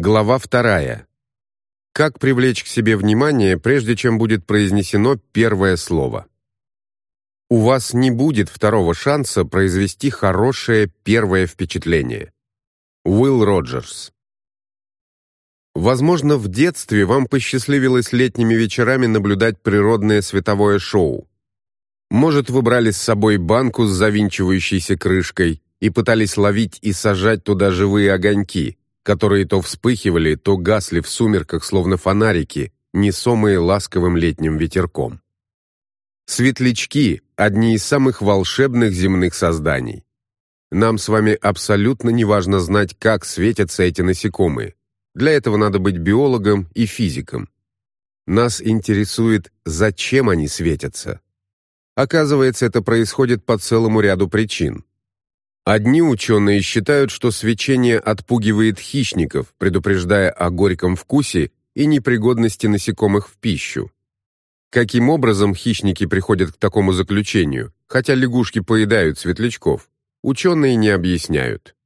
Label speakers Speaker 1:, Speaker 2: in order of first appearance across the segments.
Speaker 1: Глава вторая. Как привлечь к себе внимание, прежде чем будет произнесено первое слово? У вас не будет второго шанса произвести хорошее первое впечатление. Уилл Роджерс. Возможно, в детстве вам посчастливилось летними вечерами наблюдать природное световое шоу. Может, вы брали с собой банку с завинчивающейся крышкой и пытались ловить и сажать туда живые огоньки, которые то вспыхивали, то гасли в сумерках, словно фонарики, несомые ласковым летним ветерком. Светлячки – одни из самых волшебных земных созданий. Нам с вами абсолютно не важно знать, как светятся эти насекомые. Для этого надо быть биологом и физиком. Нас интересует, зачем они светятся. Оказывается, это происходит по целому ряду причин. Одни ученые считают, что свечение отпугивает хищников, предупреждая о горьком вкусе и непригодности насекомых в пищу. Каким образом хищники приходят к такому заключению, хотя лягушки поедают светлячков, ученые не объясняют.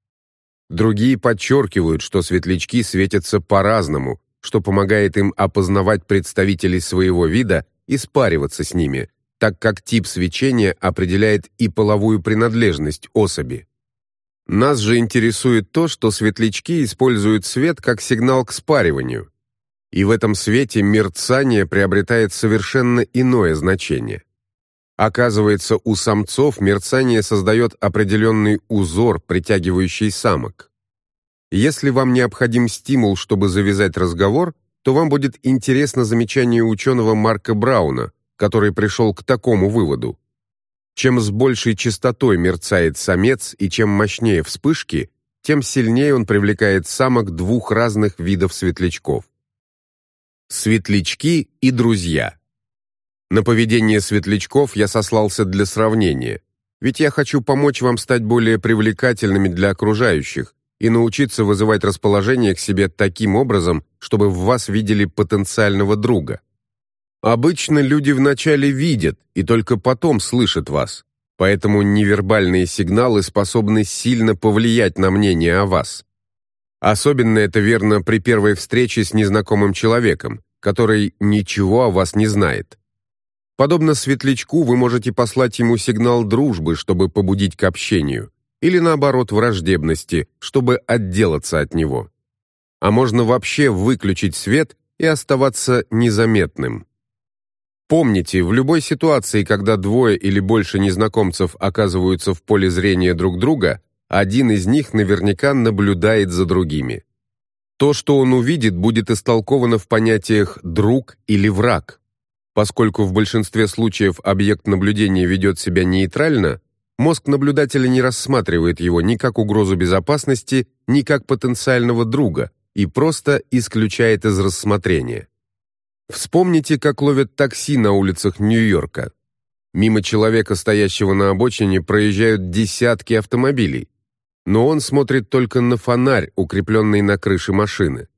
Speaker 1: Другие подчеркивают, что светлячки светятся по-разному, что помогает им опознавать представителей своего вида и спариваться с ними, так как тип свечения определяет и половую принадлежность особи. Нас же интересует то, что светлячки используют свет как сигнал к спариванию. И в этом свете мерцание приобретает совершенно иное значение. Оказывается, у самцов мерцание создает определенный узор, притягивающий самок. Если вам необходим стимул, чтобы завязать разговор, то вам будет интересно замечание ученого Марка Брауна, который пришел к такому выводу. Чем с большей частотой мерцает самец и чем мощнее вспышки, тем сильнее он привлекает самок двух разных видов светлячков. Светлячки и друзья. На поведение светлячков я сослался для сравнения, ведь я хочу помочь вам стать более привлекательными для окружающих и научиться вызывать расположение к себе таким образом, чтобы в вас видели потенциального друга. Обычно люди вначале видят и только потом слышат вас, поэтому невербальные сигналы способны сильно повлиять на мнение о вас. Особенно это верно при первой встрече с незнакомым человеком, который ничего о вас не знает. Подобно светлячку вы можете послать ему сигнал дружбы, чтобы побудить к общению, или наоборот враждебности, чтобы отделаться от него. А можно вообще выключить свет и оставаться незаметным. Помните, в любой ситуации, когда двое или больше незнакомцев оказываются в поле зрения друг друга, один из них наверняка наблюдает за другими. То, что он увидит, будет истолковано в понятиях «друг» или «враг». Поскольку в большинстве случаев объект наблюдения ведет себя нейтрально, мозг наблюдателя не рассматривает его ни как угрозу безопасности, ни как потенциального друга и просто исключает из рассмотрения. Вспомните, как ловят такси на улицах Нью-Йорка. Мимо человека, стоящего на обочине, проезжают десятки автомобилей. Но он смотрит только на фонарь, укрепленный на крыше машины.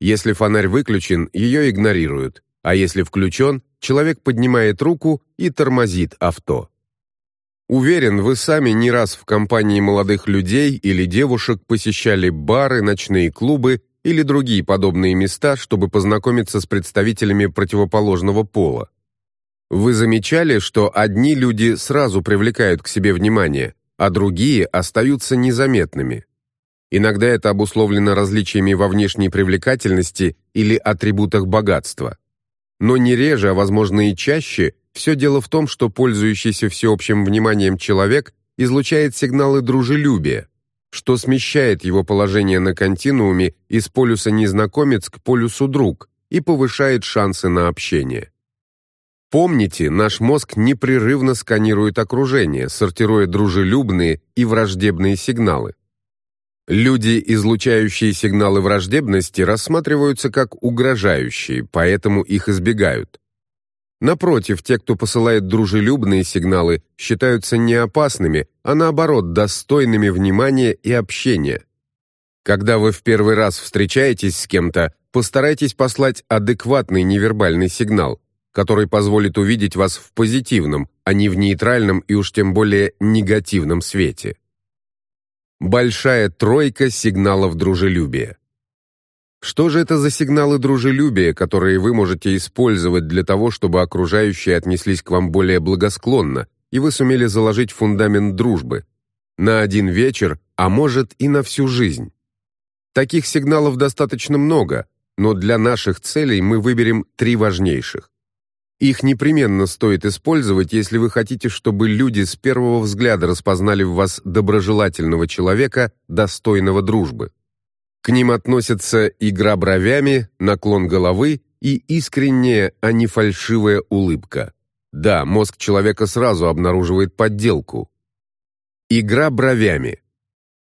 Speaker 1: Если фонарь выключен, ее игнорируют, а если включен, человек поднимает руку и тормозит авто. Уверен, вы сами не раз в компании молодых людей или девушек посещали бары, ночные клубы или другие подобные места, чтобы познакомиться с представителями противоположного пола. Вы замечали, что одни люди сразу привлекают к себе внимание, а другие остаются незаметными? Иногда это обусловлено различиями во внешней привлекательности или атрибутах богатства. Но не реже, а возможно и чаще, все дело в том, что пользующийся всеобщим вниманием человек излучает сигналы дружелюбия, что смещает его положение на континууме из полюса незнакомец к полюсу друг и повышает шансы на общение. Помните, наш мозг непрерывно сканирует окружение, сортируя дружелюбные и враждебные сигналы. Люди, излучающие сигналы враждебности, рассматриваются как угрожающие, поэтому их избегают. Напротив, те, кто посылает дружелюбные сигналы, считаются не опасными, а наоборот, достойными внимания и общения. Когда вы в первый раз встречаетесь с кем-то, постарайтесь послать адекватный невербальный сигнал, который позволит увидеть вас в позитивном, а не в нейтральном и уж тем более негативном свете. Большая тройка сигналов дружелюбия. Что же это за сигналы дружелюбия, которые вы можете использовать для того, чтобы окружающие отнеслись к вам более благосклонно, и вы сумели заложить фундамент дружбы? На один вечер, а может и на всю жизнь. Таких сигналов достаточно много, но для наших целей мы выберем три важнейших. Их непременно стоит использовать, если вы хотите, чтобы люди с первого взгляда распознали в вас доброжелательного человека, достойного дружбы. К ним относятся игра бровями, наклон головы и искренняя, а не фальшивая улыбка. Да, мозг человека сразу обнаруживает подделку. Игра бровями.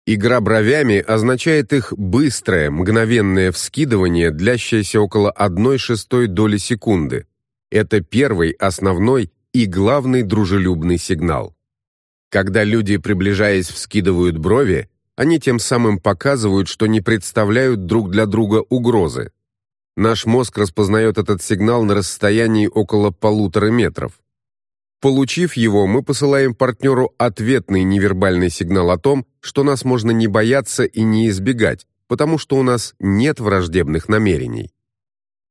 Speaker 1: Игра бровями означает их быстрое, мгновенное вскидывание, длящееся около 1 шестой доли секунды. Это первый, основной и главный дружелюбный сигнал. Когда люди, приближаясь, вскидывают брови, они тем самым показывают, что не представляют друг для друга угрозы. Наш мозг распознает этот сигнал на расстоянии около полутора метров. Получив его, мы посылаем партнеру ответный невербальный сигнал о том, что нас можно не бояться и не избегать, потому что у нас нет враждебных намерений.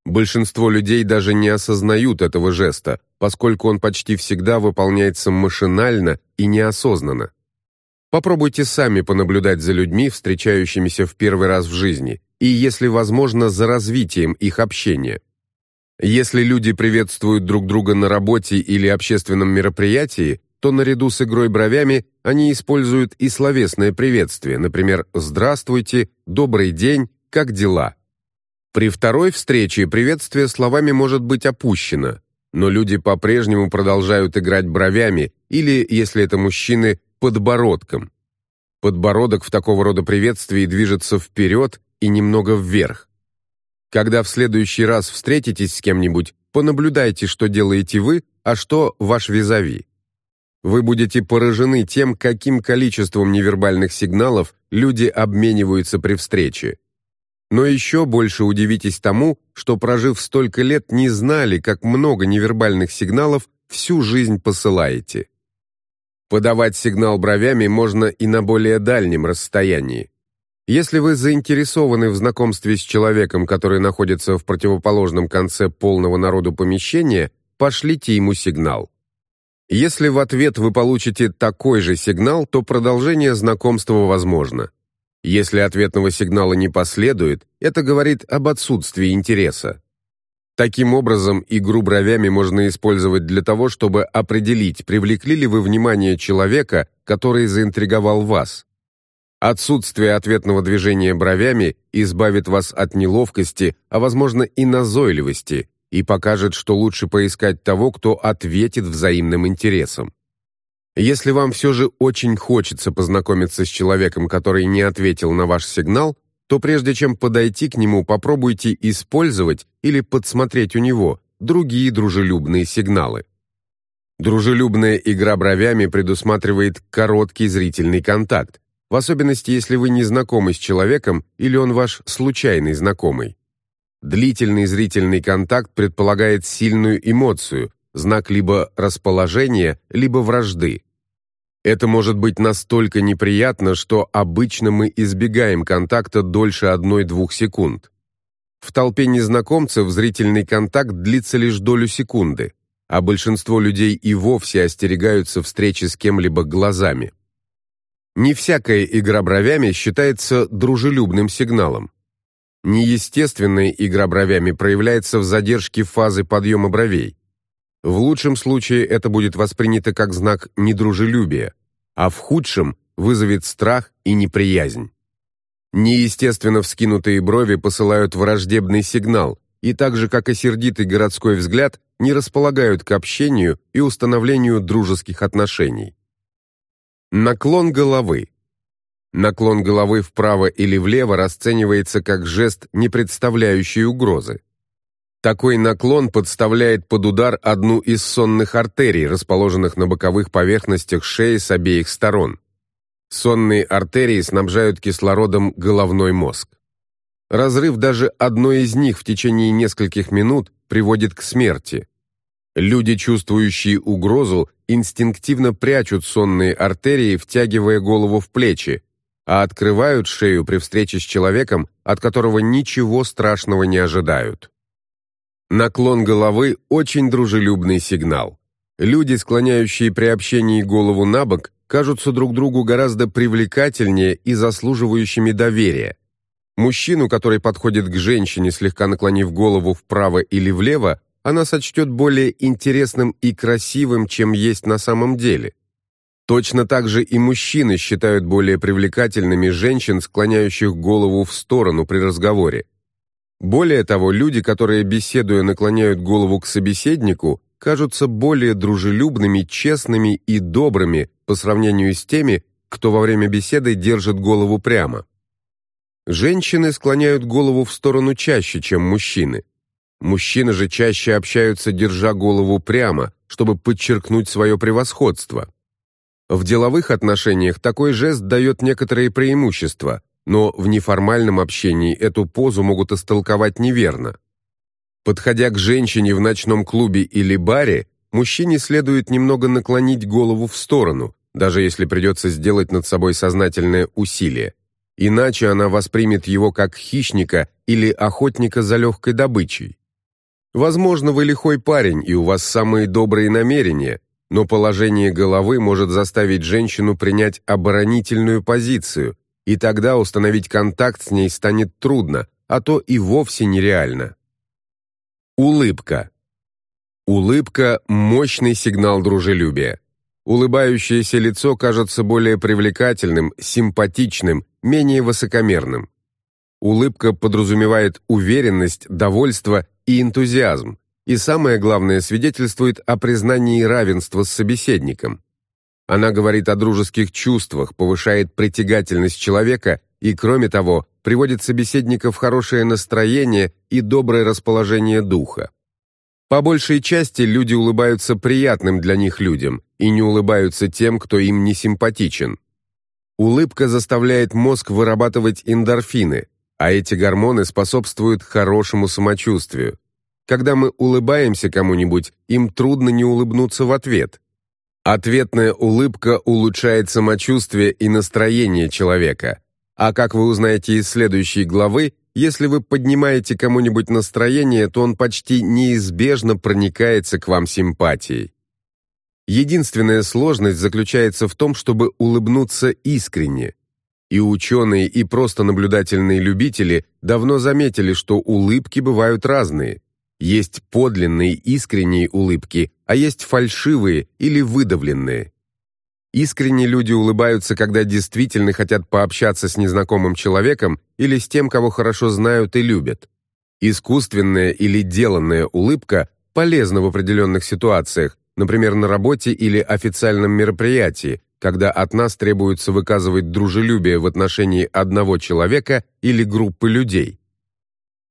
Speaker 1: Большинство людей даже не осознают этого жеста, поскольку он почти всегда выполняется машинально и неосознанно. Попробуйте сами понаблюдать за людьми, встречающимися в первый раз в жизни, и, если возможно, за развитием их общения. Если люди приветствуют друг друга на работе или общественном мероприятии, то наряду с игрой бровями они используют и словесное приветствие, например, «Здравствуйте», «Добрый день», «Как дела?». При второй встрече приветствие словами может быть опущено, но люди по-прежнему продолжают играть бровями или, если это мужчины, подбородком. Подбородок в такого рода приветствии движется вперед и немного вверх. Когда в следующий раз встретитесь с кем-нибудь, понаблюдайте, что делаете вы, а что ваш визави. Вы будете поражены тем, каким количеством невербальных сигналов люди обмениваются при встрече. Но еще больше удивитесь тому, что прожив столько лет, не знали, как много невербальных сигналов всю жизнь посылаете. Подавать сигнал бровями можно и на более дальнем расстоянии. Если вы заинтересованы в знакомстве с человеком, который находится в противоположном конце полного народу помещения, пошлите ему сигнал. Если в ответ вы получите такой же сигнал, то продолжение знакомства возможно. Если ответного сигнала не последует, это говорит об отсутствии интереса. Таким образом, игру бровями можно использовать для того, чтобы определить, привлекли ли вы внимание человека, который заинтриговал вас. Отсутствие ответного движения бровями избавит вас от неловкости, а возможно и назойливости, и покажет, что лучше поискать того, кто ответит взаимным интересом. Если вам все же очень хочется познакомиться с человеком, который не ответил на ваш сигнал, то прежде чем подойти к нему, попробуйте использовать или подсмотреть у него другие дружелюбные сигналы. Дружелюбная игра бровями предусматривает короткий зрительный контакт, в особенности если вы не знакомы с человеком или он ваш случайный знакомый. Длительный зрительный контакт предполагает сильную эмоцию, знак либо расположения, либо вражды. Это может быть настолько неприятно, что обычно мы избегаем контакта дольше 1-2 секунд. В толпе незнакомцев зрительный контакт длится лишь долю секунды, а большинство людей и вовсе остерегаются встречи с кем-либо глазами. Не всякая игра бровями считается дружелюбным сигналом. Неестественная игра бровями проявляется в задержке фазы подъема бровей. В лучшем случае это будет воспринято как знак недружелюбия, а в худшем вызовет страх и неприязнь. Неестественно вскинутые брови посылают враждебный сигнал, и так же, как и сердитый городской взгляд, не располагают к общению и установлению дружеских отношений. Наклон головы. Наклон головы вправо или влево расценивается как жест, не представляющий угрозы. Такой наклон подставляет под удар одну из сонных артерий, расположенных на боковых поверхностях шеи с обеих сторон. Сонные артерии снабжают кислородом головной мозг. Разрыв даже одной из них в течение нескольких минут приводит к смерти. Люди, чувствующие угрозу, инстинктивно прячут сонные артерии, втягивая голову в плечи, а открывают шею при встрече с человеком, от которого ничего страшного не ожидают. Наклон головы – очень дружелюбный сигнал. Люди, склоняющие при общении голову на бок, кажутся друг другу гораздо привлекательнее и заслуживающими доверия. Мужчину, который подходит к женщине, слегка наклонив голову вправо или влево, она сочтет более интересным и красивым, чем есть на самом деле. Точно так же и мужчины считают более привлекательными женщин, склоняющих голову в сторону при разговоре. Более того, люди, которые беседуя наклоняют голову к собеседнику, кажутся более дружелюбными, честными и добрыми по сравнению с теми, кто во время беседы держит голову прямо. Женщины склоняют голову в сторону чаще, чем мужчины. Мужчины же чаще общаются, держа голову прямо, чтобы подчеркнуть свое превосходство. В деловых отношениях такой жест дает некоторые преимущества, но в неформальном общении эту позу могут истолковать неверно. Подходя к женщине в ночном клубе или баре, мужчине следует немного наклонить голову в сторону, даже если придется сделать над собой сознательное усилие. Иначе она воспримет его как хищника или охотника за легкой добычей. Возможно, вы лихой парень, и у вас самые добрые намерения, но положение головы может заставить женщину принять оборонительную позицию, и тогда установить контакт с ней станет трудно, а то и вовсе нереально. Улыбка. Улыбка – мощный сигнал дружелюбия. Улыбающееся лицо кажется более привлекательным, симпатичным, менее высокомерным. Улыбка подразумевает уверенность, довольство и энтузиазм, и самое главное свидетельствует о признании равенства с собеседником. Она говорит о дружеских чувствах, повышает притягательность человека и, кроме того, приводит собеседника в хорошее настроение и доброе расположение духа. По большей части люди улыбаются приятным для них людям и не улыбаются тем, кто им не симпатичен. Улыбка заставляет мозг вырабатывать эндорфины, а эти гормоны способствуют хорошему самочувствию. Когда мы улыбаемся кому-нибудь, им трудно не улыбнуться в ответ. Ответная улыбка улучшает самочувствие и настроение человека. А как вы узнаете из следующей главы, если вы поднимаете кому-нибудь настроение, то он почти неизбежно проникается к вам симпатией. Единственная сложность заключается в том, чтобы улыбнуться искренне. И ученые, и просто наблюдательные любители давно заметили, что улыбки бывают разные. Есть подлинные искренние улыбки, а есть фальшивые или выдавленные. Искренне люди улыбаются, когда действительно хотят пообщаться с незнакомым человеком или с тем, кого хорошо знают и любят. Искусственная или деланная улыбка полезна в определенных ситуациях, например, на работе или официальном мероприятии, когда от нас требуется выказывать дружелюбие в отношении одного человека или группы людей.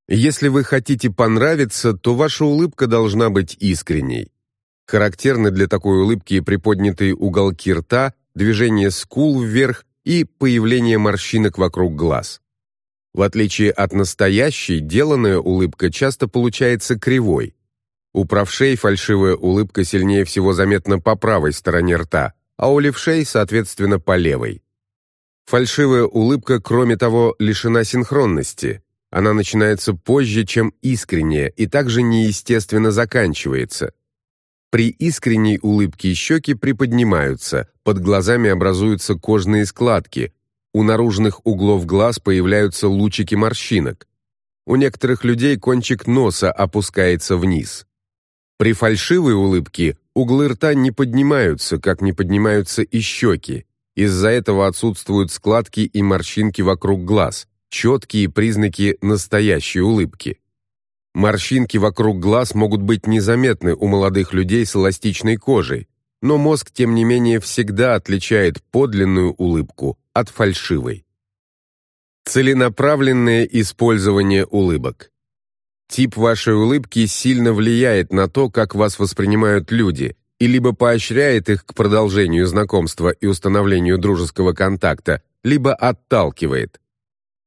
Speaker 1: Если вы хотите понравиться, то ваша улыбка должна быть искренней. Характерны для такой улыбки приподнятые уголки рта, движение скул вверх и появление морщинок вокруг глаз. В отличие от настоящей, деланная улыбка часто получается кривой. У правшей фальшивая улыбка сильнее всего заметна по правой стороне рта, а у левшей, соответственно, по левой. Фальшивая улыбка, кроме того, лишена синхронности. Она начинается позже, чем искренняя, и также неестественно заканчивается. При искренней улыбке щеки приподнимаются, под глазами образуются кожные складки, у наружных углов глаз появляются лучики морщинок. У некоторых людей кончик носа опускается вниз. При фальшивой улыбке углы рта не поднимаются, как не поднимаются и щеки. Из-за этого отсутствуют складки и морщинки вокруг глаз, четкие признаки настоящей улыбки. Морщинки вокруг глаз могут быть незаметны у молодых людей с эластичной кожей, но мозг, тем не менее, всегда отличает подлинную улыбку от фальшивой. Целенаправленное использование улыбок. Тип вашей улыбки сильно влияет на то, как вас воспринимают люди, и либо поощряет их к продолжению знакомства и установлению дружеского контакта, либо отталкивает.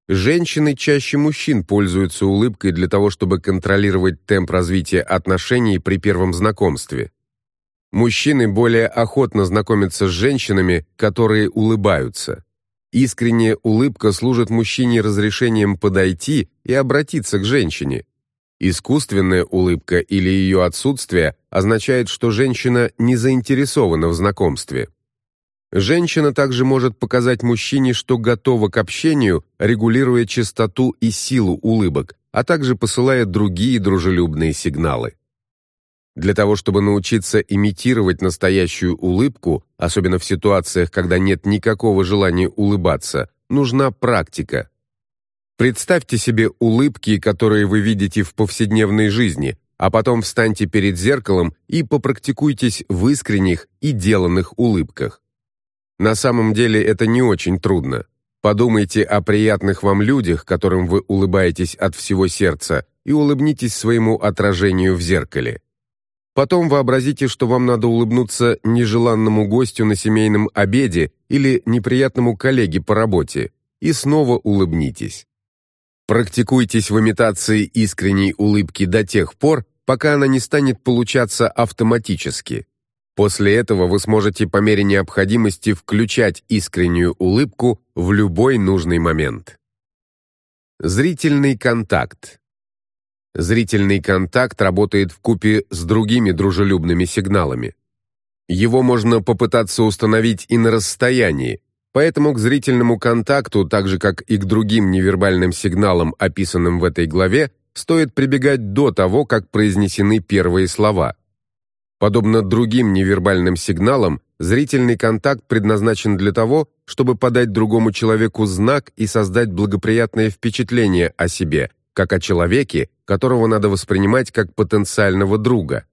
Speaker 1: Женщины чаще мужчин пользуются улыбкой для того, чтобы контролировать темп развития отношений при первом знакомстве. Мужчины более охотно знакомятся с женщинами, которые улыбаются. Искренняя улыбка служит мужчине разрешением подойти и обратиться к женщине. Искусственная улыбка или ее отсутствие означает, что женщина не заинтересована в знакомстве. Женщина также может показать мужчине, что готова к общению, регулируя частоту и силу улыбок, а также посылая другие дружелюбные сигналы. Для того, чтобы научиться имитировать настоящую улыбку, особенно в ситуациях, когда нет никакого желания улыбаться, нужна практика. Представьте себе улыбки, которые вы видите в повседневной жизни, а потом встаньте перед зеркалом и попрактикуйтесь в искренних и деланных улыбках. На самом деле это не очень трудно. Подумайте о приятных вам людях, которым вы улыбаетесь от всего сердца, и улыбнитесь своему отражению в зеркале. Потом вообразите, что вам надо улыбнуться нежеланному гостю на семейном обеде или неприятному коллеге по работе, и снова улыбнитесь. Практикуйтесь в имитации искренней улыбки до тех пор, пока она не станет получаться автоматически. После этого вы сможете по мере необходимости включать искреннюю улыбку в любой нужный момент. Зрительный контакт. Зрительный контакт работает в купе с другими дружелюбными сигналами. Его можно попытаться установить и на расстоянии, поэтому к зрительному контакту, так же как и к другим невербальным сигналам, описанным в этой главе, стоит прибегать до того, как произнесены первые слова. Подобно другим невербальным сигналам, зрительный контакт предназначен для того, чтобы подать другому человеку знак и создать благоприятное впечатление о себе, как о человеке, которого надо воспринимать как потенциального друга.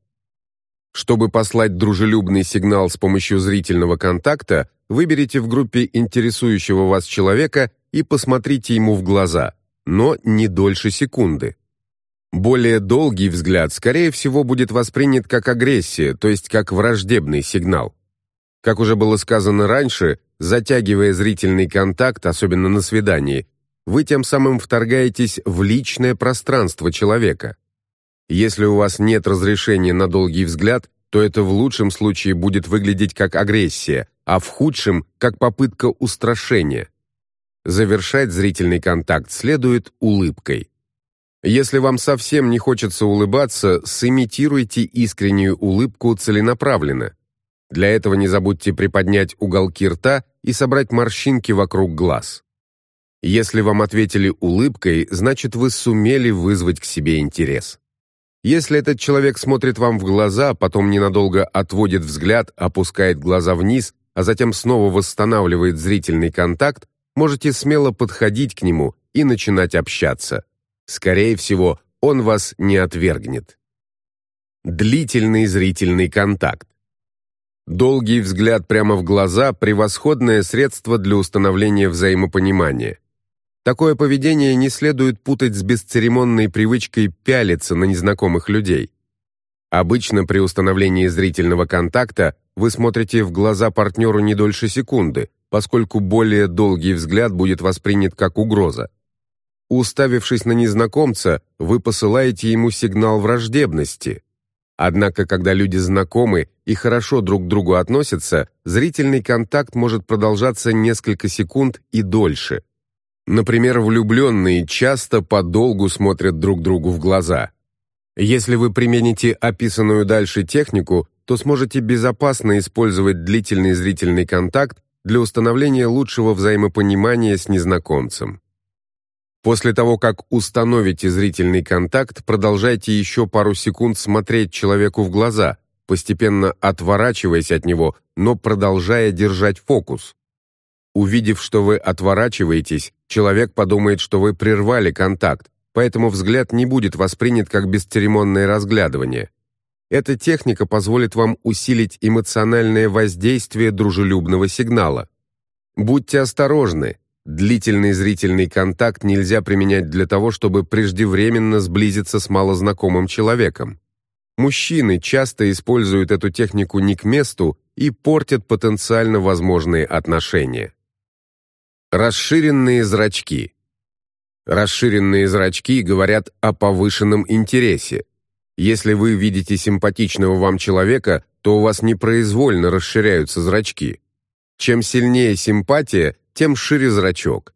Speaker 1: Чтобы послать дружелюбный сигнал с помощью зрительного контакта, выберите в группе интересующего вас человека и посмотрите ему в глаза, но не дольше секунды. Более долгий взгляд, скорее всего, будет воспринят как агрессия, то есть как враждебный сигнал. Как уже было сказано раньше, затягивая зрительный контакт, особенно на свидании, вы тем самым вторгаетесь в личное пространство человека. Если у вас нет разрешения на долгий взгляд, то это в лучшем случае будет выглядеть как агрессия, а в худшем – как попытка устрашения. Завершать зрительный контакт следует улыбкой. Если вам совсем не хочется улыбаться, сымитируйте искреннюю улыбку целенаправленно. Для этого не забудьте приподнять уголки рта и собрать морщинки вокруг глаз. Если вам ответили улыбкой, значит вы сумели вызвать к себе интерес. Если этот человек смотрит вам в глаза, потом ненадолго отводит взгляд, опускает глаза вниз, а затем снова восстанавливает зрительный контакт, можете смело подходить к нему и начинать общаться. Скорее всего, он вас не отвергнет. Длительный зрительный контакт. Долгий взгляд прямо в глаза – превосходное средство для установления взаимопонимания. Такое поведение не следует путать с бесцеремонной привычкой пялиться на незнакомых людей. Обычно при установлении зрительного контакта вы смотрите в глаза партнеру не дольше секунды, поскольку более долгий взгляд будет воспринят как угроза. Уставившись на незнакомца, вы посылаете ему сигнал враждебности. Однако, когда люди знакомы и хорошо друг к другу относятся, зрительный контакт может продолжаться несколько секунд и дольше – Например, влюбленные часто подолгу смотрят друг другу в глаза. Если вы примените описанную дальше технику, то сможете безопасно использовать длительный зрительный контакт для установления лучшего взаимопонимания с незнакомцем. После того, как установите зрительный контакт, продолжайте еще пару секунд смотреть человеку в глаза, постепенно отворачиваясь от него, но продолжая держать фокус. Увидев, что вы отворачиваетесь, человек подумает, что вы прервали контакт, поэтому взгляд не будет воспринят как бесцеремонное разглядывание. Эта техника позволит вам усилить эмоциональное воздействие дружелюбного сигнала. Будьте осторожны. Длительный зрительный контакт нельзя применять для того, чтобы преждевременно сблизиться с малознакомым человеком. Мужчины часто используют эту технику не к месту и портят потенциально возможные отношения. Расширенные зрачки. Расширенные зрачки говорят о повышенном интересе. Если вы видите симпатичного вам человека, то у вас непроизвольно расширяются зрачки. Чем сильнее симпатия, тем шире зрачок.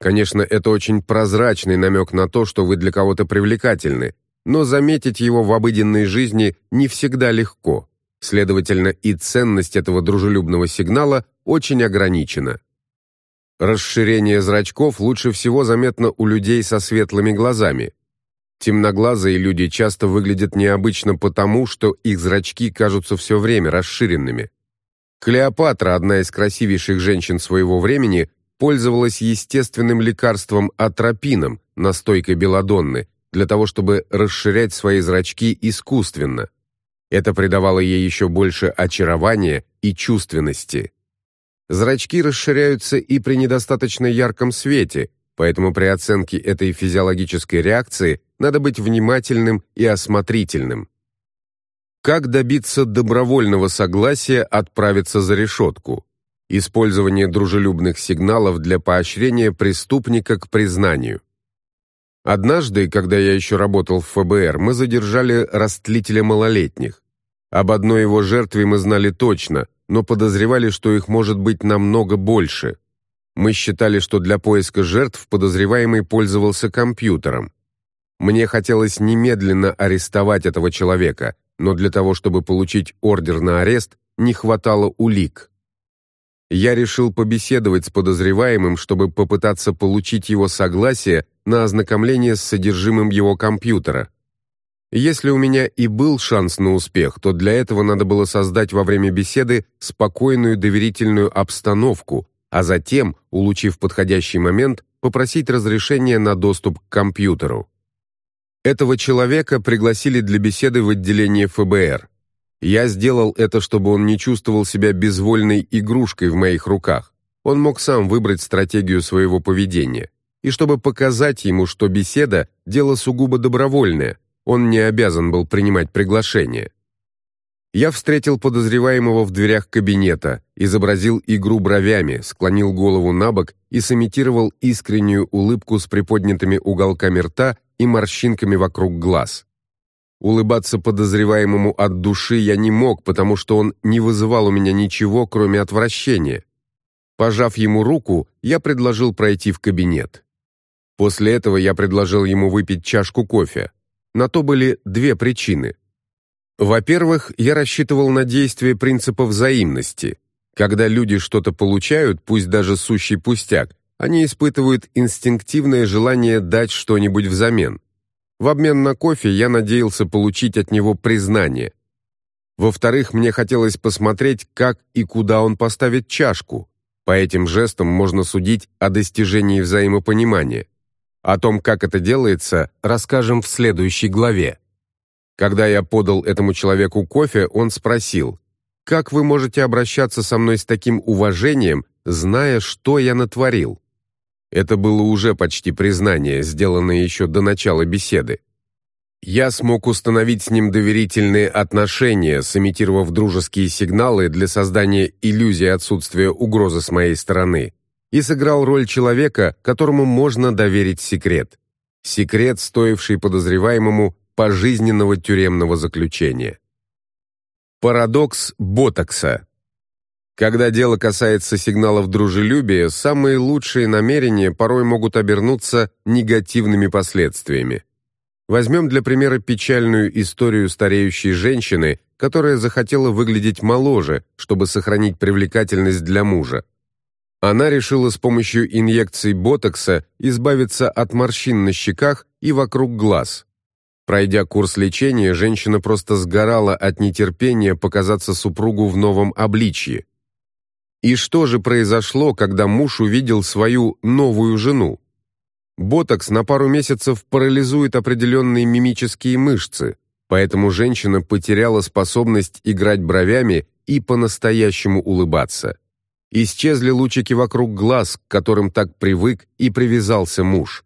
Speaker 1: Конечно, это очень прозрачный намек на то, что вы для кого-то привлекательны, но заметить его в обыденной жизни не всегда легко. Следовательно, и ценность этого дружелюбного сигнала очень ограничена. Расширение зрачков лучше всего заметно у людей со светлыми глазами. Темноглазые люди часто выглядят необычно потому, что их зрачки кажутся все время расширенными. Клеопатра, одна из красивейших женщин своего времени, пользовалась естественным лекарством атропином, настойкой белладонны, для того, чтобы расширять свои зрачки искусственно. Это придавало ей еще больше очарования и чувственности. Зрачки расширяются и при недостаточно ярком свете, поэтому при оценке этой физиологической реакции надо быть внимательным и осмотрительным. Как добиться добровольного согласия отправиться за решетку? Использование дружелюбных сигналов для поощрения преступника к признанию. Однажды, когда я еще работал в ФБР, мы задержали растлителя малолетних. Об одной его жертве мы знали точно, но подозревали, что их может быть намного больше. Мы считали, что для поиска жертв подозреваемый пользовался компьютером. Мне хотелось немедленно арестовать этого человека, но для того, чтобы получить ордер на арест, не хватало улик. Я решил побеседовать с подозреваемым, чтобы попытаться получить его согласие на ознакомление с содержимым его компьютера. Если у меня и был шанс на успех, то для этого надо было создать во время беседы спокойную доверительную обстановку, а затем, улучив подходящий момент, попросить разрешения на доступ к компьютеру. Этого человека пригласили для беседы в отделение ФБР. Я сделал это, чтобы он не чувствовал себя безвольной игрушкой в моих руках. Он мог сам выбрать стратегию своего поведения. И чтобы показать ему, что беседа – дело сугубо добровольное, он не обязан был принимать приглашение. Я встретил подозреваемого в дверях кабинета, изобразил игру бровями, склонил голову на бок и сымитировал искреннюю улыбку с приподнятыми уголками рта и морщинками вокруг глаз. Улыбаться подозреваемому от души я не мог, потому что он не вызывал у меня ничего, кроме отвращения. Пожав ему руку, я предложил пройти в кабинет. После этого я предложил ему выпить чашку кофе. На то были две причины. Во-первых, я рассчитывал на действие принципа взаимности. Когда люди что-то получают, пусть даже сущий пустяк, они испытывают инстинктивное желание дать что-нибудь взамен. В обмен на кофе я надеялся получить от него признание. Во-вторых, мне хотелось посмотреть, как и куда он поставит чашку. По этим жестам можно судить о достижении взаимопонимания. О том, как это делается, расскажем в следующей главе. Когда я подал этому человеку кофе, он спросил, «Как вы можете обращаться со мной с таким уважением, зная, что я натворил?» Это было уже почти признание, сделанное еще до начала беседы. Я смог установить с ним доверительные отношения, сымитировав дружеские сигналы для создания иллюзии отсутствия угрозы с моей стороны, и сыграл роль человека, которому можно доверить секрет. Секрет, стоивший подозреваемому пожизненного тюремного заключения. Парадокс Ботокса когда дело касается сигналов дружелюбия, самые лучшие намерения порой могут обернуться негативными последствиями. Возьмем для примера печальную историю стареющей женщины, которая захотела выглядеть моложе, чтобы сохранить привлекательность для мужа. Она решила с помощью инъекций ботокса избавиться от морщин на щеках и вокруг глаз. Пройдя курс лечения, женщина просто сгорала от нетерпения показаться супругу в новом обличье. И что же произошло, когда муж увидел свою новую жену? Ботокс на пару месяцев парализует определенные мимические мышцы, поэтому женщина потеряла способность играть бровями и по-настоящему улыбаться. Исчезли лучики вокруг глаз, к которым так привык и привязался муж.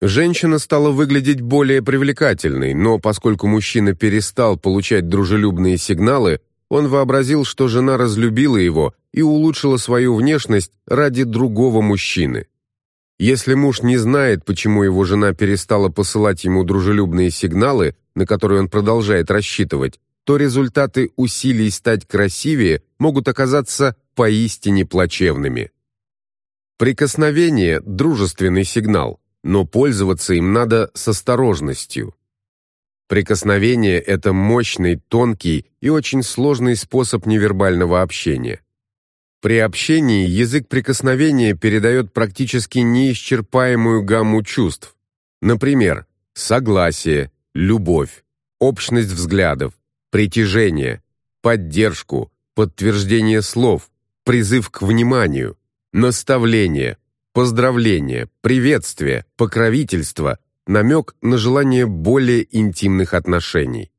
Speaker 1: Женщина стала выглядеть более привлекательной, но поскольку мужчина перестал получать дружелюбные сигналы, он вообразил, что жена разлюбила его и улучшила свою внешность ради другого мужчины. Если муж не знает, почему его жена перестала посылать ему дружелюбные сигналы, на которые он продолжает рассчитывать, то результаты усилий стать красивее могут оказаться поистине плачевными. Прикосновение – дружественный сигнал, но пользоваться им надо с осторожностью. Прикосновение – это мощный, тонкий и очень сложный способ невербального общения. При общении язык прикосновения передает практически неисчерпаемую гамму чувств. Например, согласие, любовь, общность взглядов, притяжение, поддержку, подтверждение слов, призыв к вниманию, наставление, поздравление, приветствие, покровительство, намек на желание более интимных отношений.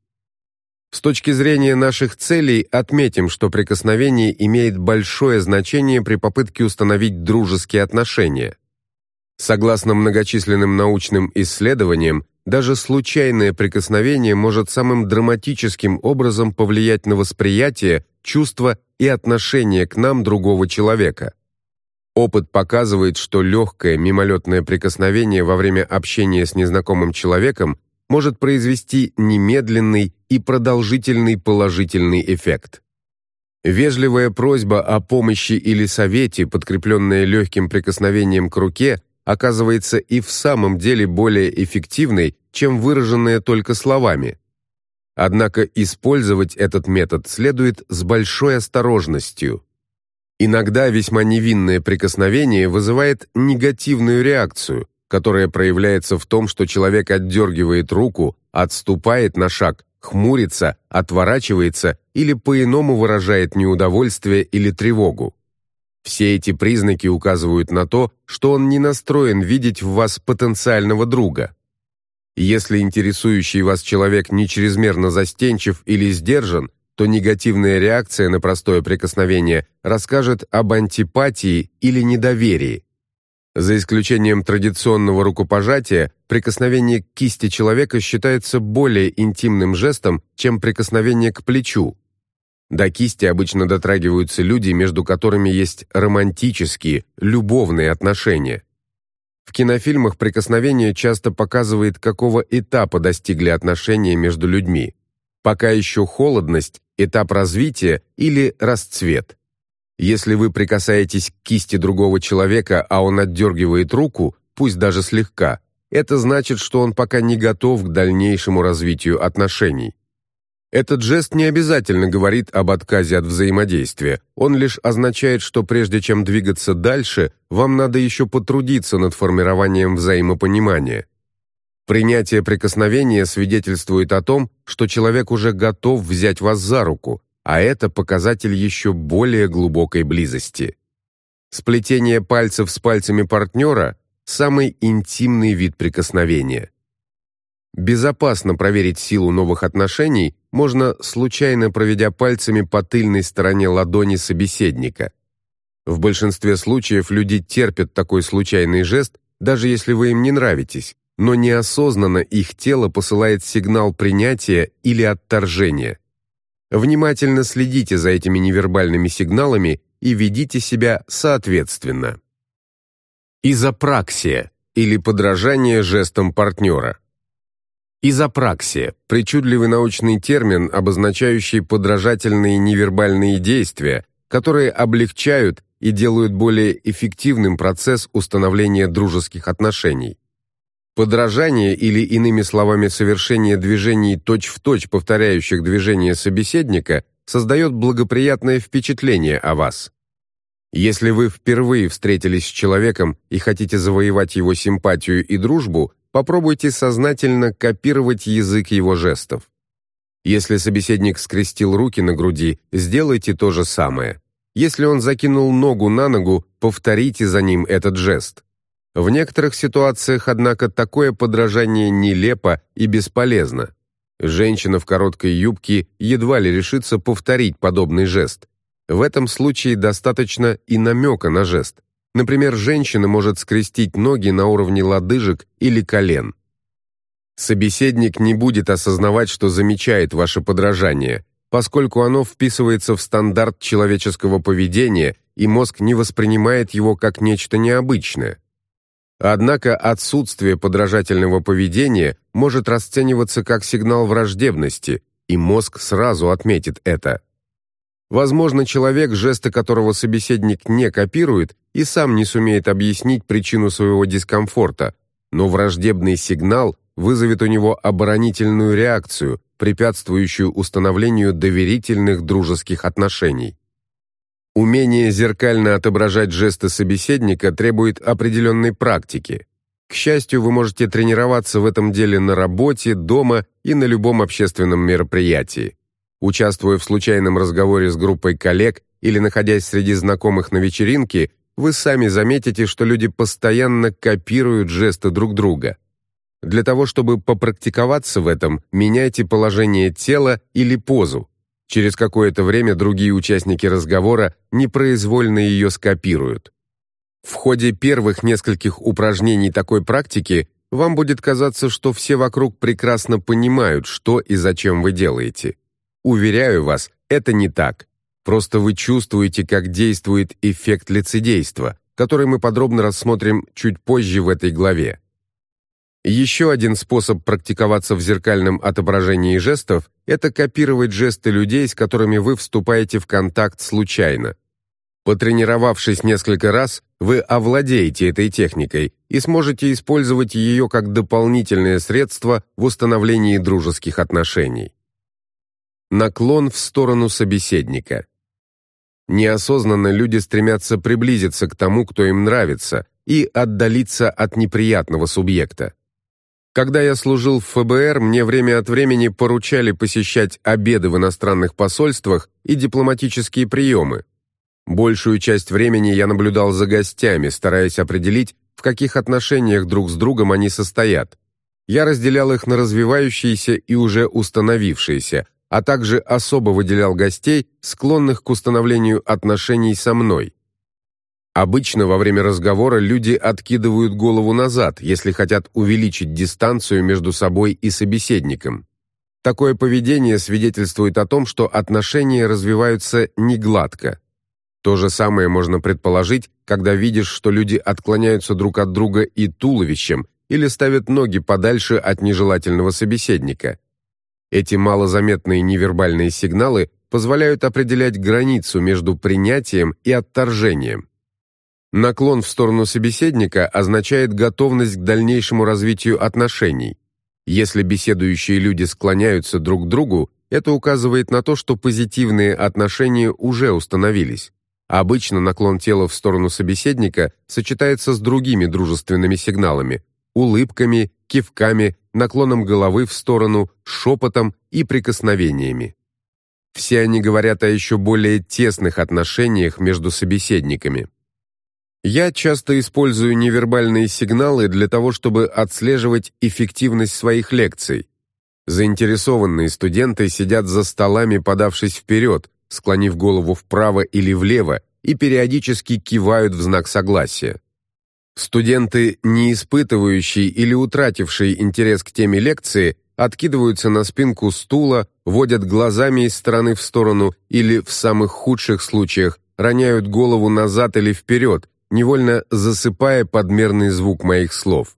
Speaker 1: С точки зрения наших целей отметим, что прикосновение имеет большое значение при попытке установить дружеские отношения. Согласно многочисленным научным исследованиям, даже случайное прикосновение может самым драматическим образом повлиять на восприятие, чувства и отношение к нам другого человека. Опыт показывает, что легкое мимолетное прикосновение во время общения с незнакомым человеком может произвести немедленный и продолжительный положительный эффект. Вежливая просьба о помощи или совете, подкрепленная легким прикосновением к руке, оказывается и в самом деле более эффективной, чем выраженная только словами. Однако использовать этот метод следует с большой осторожностью. Иногда весьма невинное прикосновение вызывает негативную реакцию, которая проявляется в том, что человек отдергивает руку, отступает на шаг, хмурится, отворачивается или по-иному выражает неудовольствие или тревогу. Все эти признаки указывают на то, что он не настроен видеть в вас потенциального друга. Если интересующий вас человек не чрезмерно застенчив или сдержан, то негативная реакция на простое прикосновение расскажет об антипатии или недоверии. За исключением традиционного рукопожатия, прикосновение к кисти человека считается более интимным жестом, чем прикосновение к плечу. До кисти обычно дотрагиваются люди, между которыми есть романтические, любовные отношения. В кинофильмах прикосновение часто показывает, какого этапа достигли отношения между людьми. Пока еще холодность, этап развития или расцвет. Если вы прикасаетесь к кисти другого человека, а он отдергивает руку, пусть даже слегка, это значит, что он пока не готов к дальнейшему развитию отношений. Этот жест не обязательно говорит об отказе от взаимодействия. Он лишь означает, что прежде чем двигаться дальше, вам надо еще потрудиться над формированием взаимопонимания. Принятие прикосновения свидетельствует о том, что человек уже готов взять вас за руку, а это показатель еще более глубокой близости. Сплетение пальцев с пальцами партнера – самый интимный вид прикосновения. Безопасно проверить силу новых отношений можно, случайно проведя пальцами по тыльной стороне ладони собеседника. В большинстве случаев люди терпят такой случайный жест, даже если вы им не нравитесь, но неосознанно их тело посылает сигнал принятия или отторжения. Внимательно следите за этими невербальными сигналами и ведите себя соответственно. Изопраксия или подражание жестам партнера. Изопраксия – причудливый научный термин, обозначающий подражательные невербальные действия, которые облегчают и делают более эффективным процесс установления дружеских отношений. Подражание или, иными словами, совершение движений точь-в-точь точь повторяющих движения собеседника создает благоприятное впечатление о вас. Если вы впервые встретились с человеком и хотите завоевать его симпатию и дружбу, попробуйте сознательно копировать язык его жестов. Если собеседник скрестил руки на груди, сделайте то же самое. Если он закинул ногу на ногу, повторите за ним этот жест. В некоторых ситуациях, однако, такое подражание нелепо и бесполезно. Женщина в короткой юбке едва ли решится повторить подобный жест. В этом случае достаточно и намека на жест. Например, женщина может скрестить ноги на уровне лодыжек или колен. Собеседник не будет осознавать, что замечает ваше подражание, поскольку оно вписывается в стандарт человеческого поведения, и мозг не воспринимает его как нечто необычное. Однако отсутствие подражательного поведения может расцениваться как сигнал враждебности, и мозг сразу отметит это. Возможно, человек, жесты которого собеседник не копирует, и сам не сумеет объяснить причину своего дискомфорта, но враждебный сигнал вызовет у него оборонительную реакцию, препятствующую установлению доверительных дружеских отношений. Умение зеркально отображать жесты собеседника требует определенной практики. К счастью, вы можете тренироваться в этом деле на работе, дома и на любом общественном мероприятии. Участвуя в случайном разговоре с группой коллег или находясь среди знакомых на вечеринке, вы сами заметите, что люди постоянно копируют жесты друг друга. Для того, чтобы попрактиковаться в этом, меняйте положение тела или позу. Через какое-то время другие участники разговора непроизвольно ее скопируют. В ходе первых нескольких упражнений такой практики вам будет казаться, что все вокруг прекрасно понимают, что и зачем вы делаете. Уверяю вас, это не так. Просто вы чувствуете, как действует эффект лицедейства, который мы подробно рассмотрим чуть позже в этой главе. Еще один способ практиковаться в зеркальном отображении жестов – это копировать жесты людей, с которыми вы вступаете в контакт случайно. Потренировавшись несколько раз, вы овладеете этой техникой и сможете использовать ее как дополнительное средство в установлении дружеских отношений. Наклон в сторону собеседника. Неосознанно люди стремятся приблизиться к тому, кто им нравится, и отдалиться от неприятного субъекта. Когда я служил в ФБР, мне время от времени поручали посещать обеды в иностранных посольствах и дипломатические приемы. Большую часть времени я наблюдал за гостями, стараясь определить, в каких отношениях друг с другом они состоят. Я разделял их на развивающиеся и уже установившиеся, а также особо выделял гостей, склонных к установлению отношений со мной. Обычно во время разговора люди откидывают голову назад, если хотят увеличить дистанцию между собой и собеседником. Такое поведение свидетельствует о том, что отношения развиваются негладко. То же самое можно предположить, когда видишь, что люди отклоняются друг от друга и туловищем или ставят ноги подальше от нежелательного собеседника. Эти малозаметные невербальные сигналы позволяют определять границу между принятием и отторжением. Наклон в сторону собеседника означает готовность к дальнейшему развитию отношений. Если беседующие люди склоняются друг к другу, это указывает на то, что позитивные отношения уже установились. Обычно наклон тела в сторону собеседника сочетается с другими дружественными сигналами: улыбками, кивками, наклоном головы в сторону, шепотом и прикосновениями. Все они говорят о еще более тесных отношениях между собеседниками. Я часто использую невербальные сигналы для того, чтобы отслеживать эффективность своих лекций. Заинтересованные студенты сидят за столами, подавшись вперед, склонив голову вправо или влево и периодически кивают в знак согласия. Студенты, не испытывающие или утратившие интерес к теме лекции, откидываются на спинку стула, водят глазами из стороны в сторону или, в самых худших случаях, роняют голову назад или вперед, невольно засыпая подмерный звук моих слов.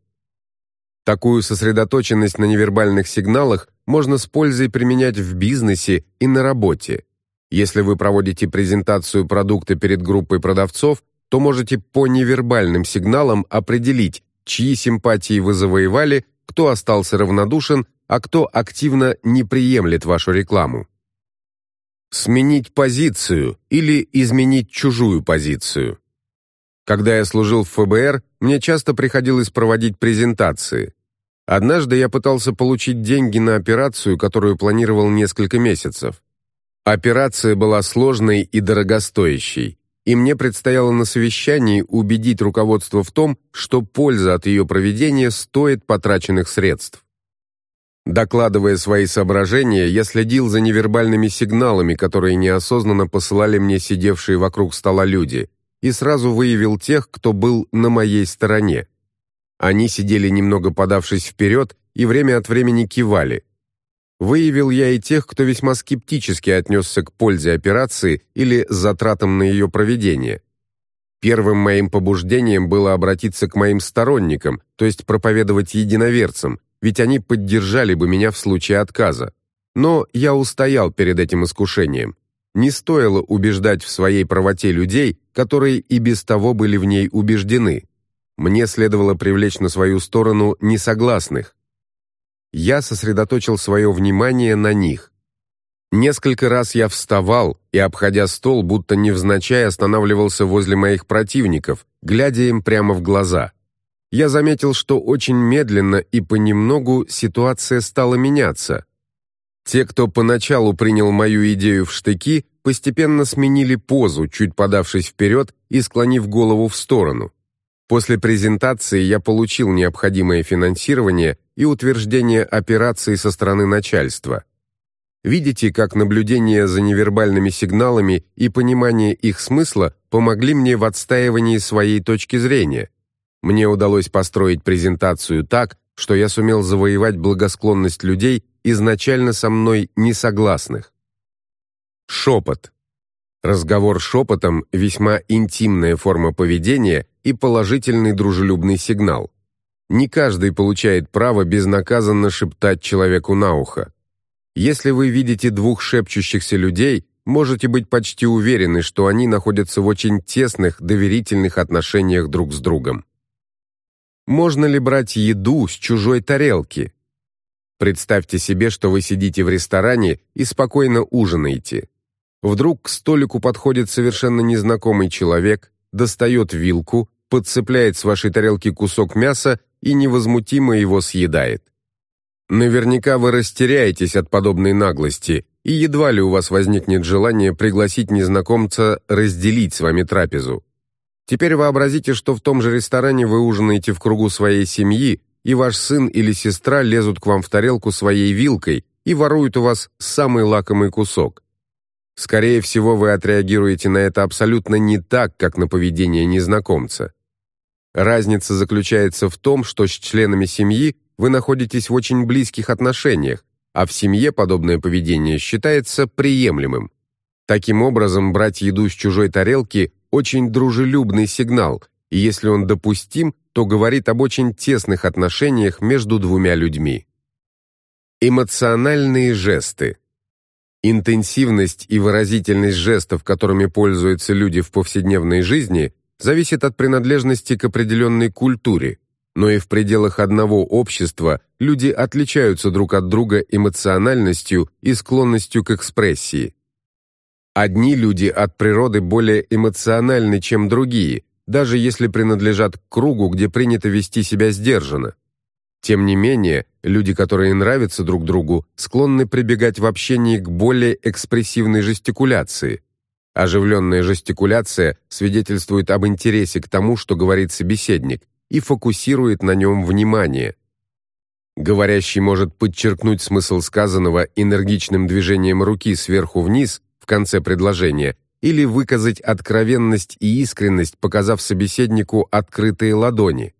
Speaker 1: Такую сосредоточенность на невербальных сигналах можно с пользой применять в бизнесе и на работе. Если вы проводите презентацию продукта перед группой продавцов, то можете по невербальным сигналам определить, чьи симпатии вы завоевали, кто остался равнодушен, а кто активно не приемлет вашу рекламу. Сменить позицию или изменить чужую позицию. Когда я служил в ФБР, мне часто приходилось проводить презентации. Однажды я пытался получить деньги на операцию, которую планировал несколько месяцев. Операция была сложной и дорогостоящей, и мне предстояло на совещании убедить руководство в том, что польза от ее проведения стоит потраченных средств. Докладывая свои соображения, я следил за невербальными сигналами, которые неосознанно посылали мне сидевшие вокруг стола люди, и сразу выявил тех, кто был на моей стороне. Они сидели немного подавшись вперед и время от времени кивали. Выявил я и тех, кто весьма скептически отнесся к пользе операции или затратам на ее проведение. Первым моим побуждением было обратиться к моим сторонникам, то есть проповедовать единоверцам, ведь они поддержали бы меня в случае отказа. Но я устоял перед этим искушением. Не стоило убеждать в своей правоте людей, которые и без того были в ней убеждены. Мне следовало привлечь на свою сторону несогласных. Я сосредоточил свое внимание на них. Несколько раз я вставал и, обходя стол, будто невзначай останавливался возле моих противников, глядя им прямо в глаза. Я заметил, что очень медленно и понемногу ситуация стала меняться. Те, кто поначалу принял мою идею в штыки, постепенно сменили позу, чуть подавшись вперед и склонив голову в сторону. После презентации я получил необходимое финансирование и утверждение операции со стороны начальства. Видите, как наблюдение за невербальными сигналами и понимание их смысла помогли мне в отстаивании своей точки зрения. Мне удалось построить презентацию так, что я сумел завоевать благосклонность людей изначально со мной не согласных. Шепот. Разговор шепотом – весьма интимная форма поведения и положительный дружелюбный сигнал. Не каждый получает право безнаказанно шептать человеку на ухо. Если вы видите двух шепчущихся людей, можете быть почти уверены, что они находятся в очень тесных, доверительных отношениях друг с другом. Можно ли брать еду с чужой тарелки? Представьте себе, что вы сидите в ресторане и спокойно ужинаете. Вдруг к столику подходит совершенно незнакомый человек, достает вилку, подцепляет с вашей тарелки кусок мяса и невозмутимо его съедает. Наверняка вы растеряетесь от подобной наглости, и едва ли у вас возникнет желание пригласить незнакомца разделить с вами трапезу. Теперь вообразите, что в том же ресторане вы ужинаете в кругу своей семьи, и ваш сын или сестра лезут к вам в тарелку своей вилкой и воруют у вас самый лакомый кусок. Скорее всего, вы отреагируете на это абсолютно не так, как на поведение незнакомца. Разница заключается в том, что с членами семьи вы находитесь в очень близких отношениях, а в семье подобное поведение считается приемлемым. Таким образом, брать еду с чужой тарелки – очень дружелюбный сигнал, и если он допустим, то говорит об очень тесных отношениях между двумя людьми. Эмоциональные жесты. Интенсивность и выразительность жестов, которыми пользуются люди в повседневной жизни, зависит от принадлежности к определенной культуре, но и в пределах одного общества люди отличаются друг от друга эмоциональностью и склонностью к экспрессии. Одни люди от природы более эмоциональны, чем другие, даже если принадлежат к кругу, где принято вести себя сдержанно. Тем не менее, люди, которые нравятся друг другу, склонны прибегать в общении к более экспрессивной жестикуляции. Оживленная жестикуляция свидетельствует об интересе к тому, что говорит собеседник, и фокусирует на нем внимание. Говорящий может подчеркнуть смысл сказанного энергичным движением руки сверху вниз в конце предложения или выказать откровенность и искренность, показав собеседнику открытые ладони.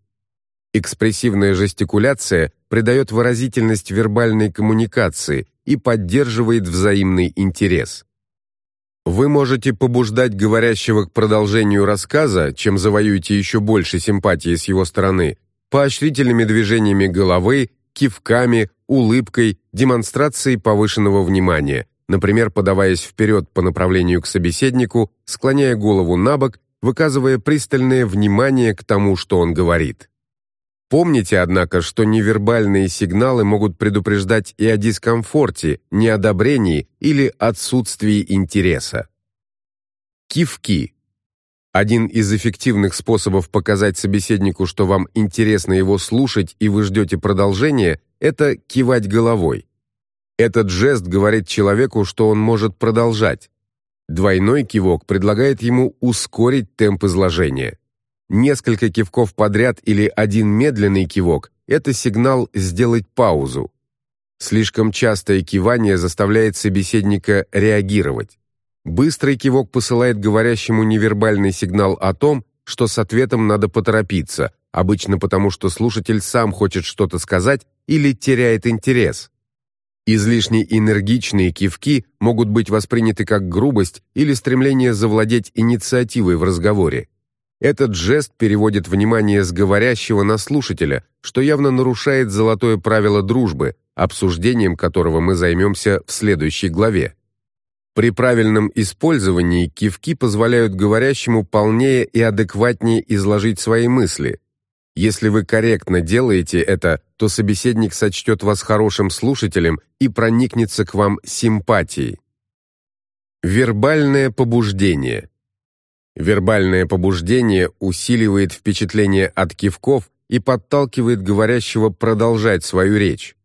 Speaker 1: Экспрессивная жестикуляция придает выразительность вербальной коммуникации и поддерживает взаимный интерес. Вы можете побуждать говорящего к продолжению рассказа, чем завоюете еще больше симпатии с его стороны, поощрительными движениями головы, кивками, улыбкой, демонстрацией повышенного внимания – например, подаваясь вперед по направлению к собеседнику, склоняя голову на бок, выказывая пристальное внимание к тому, что он говорит. Помните, однако, что невербальные сигналы могут предупреждать и о дискомфорте, неодобрении или отсутствии интереса. Кивки. Один из эффективных способов показать собеседнику, что вам интересно его слушать и вы ждете продолжения, это кивать головой. Этот жест говорит человеку, что он может продолжать. Двойной кивок предлагает ему ускорить темп изложения. Несколько кивков подряд или один медленный кивок – это сигнал сделать паузу. Слишком частое кивание заставляет собеседника реагировать. Быстрый кивок посылает говорящему невербальный сигнал о том, что с ответом надо поторопиться, обычно потому, что слушатель сам хочет что-то сказать или теряет интерес. Излишне энергичные кивки могут быть восприняты как грубость или стремление завладеть инициативой в разговоре. Этот жест переводит внимание с говорящего на слушателя, что явно нарушает золотое правило дружбы, обсуждением которого мы займемся в следующей главе. При правильном использовании кивки позволяют говорящему полнее и адекватнее изложить свои мысли. Если вы корректно делаете это, то собеседник сочтет вас хорошим слушателем и проникнется к вам симпатией. Вербальное побуждение. Вербальное побуждение усиливает впечатление от кивков и подталкивает говорящего продолжать свою речь.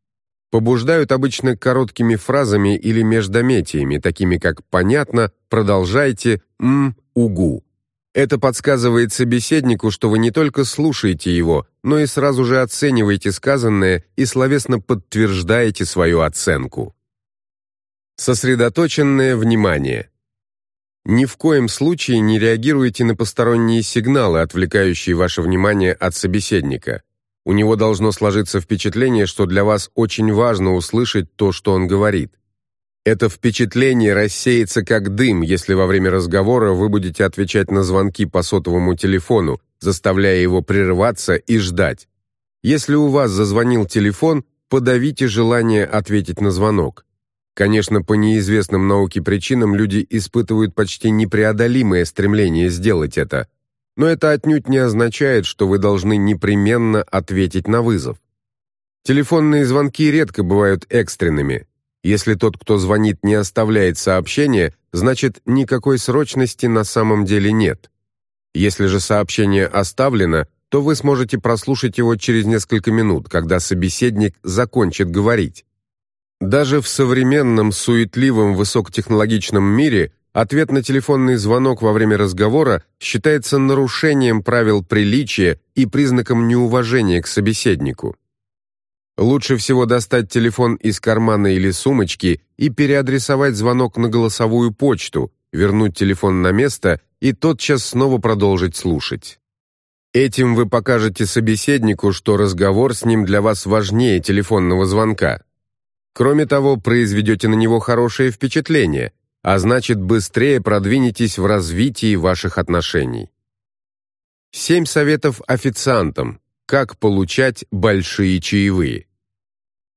Speaker 1: Побуждают обычно короткими фразами или междометиями, такими как «понятно», «продолжайте», «м», «угу». Это подсказывает собеседнику, что вы не только слушаете его, но и сразу же оцениваете сказанное и словесно подтверждаете свою оценку. Сосредоточенное внимание. Ни в коем случае не реагируйте на посторонние сигналы, отвлекающие ваше внимание от собеседника. У него должно сложиться впечатление, что для вас очень важно услышать то, что он говорит. Это впечатление рассеется как дым, если во время разговора вы будете отвечать на звонки по сотовому телефону, заставляя его прерываться и ждать. Если у вас зазвонил телефон, подавите желание ответить на звонок. Конечно, по неизвестным науке причинам люди испытывают почти непреодолимое стремление сделать это, но это отнюдь не означает, что вы должны непременно ответить на вызов. Телефонные звонки редко бывают экстренными. Если тот, кто звонит, не оставляет сообщение, значит, никакой срочности на самом деле нет. Если же сообщение оставлено, то вы сможете прослушать его через несколько минут, когда собеседник закончит говорить. Даже в современном суетливом высокотехнологичном мире ответ на телефонный звонок во время разговора считается нарушением правил приличия и признаком неуважения к собеседнику. Лучше всего достать телефон из кармана или сумочки и переадресовать звонок на голосовую почту, вернуть телефон на место и тотчас снова продолжить слушать. Этим вы покажете собеседнику, что разговор с ним для вас важнее телефонного звонка. Кроме того, произведете на него хорошее впечатление, а значит, быстрее продвинетесь в развитии ваших отношений. Семь советов официантам. Как получать большие чаевые.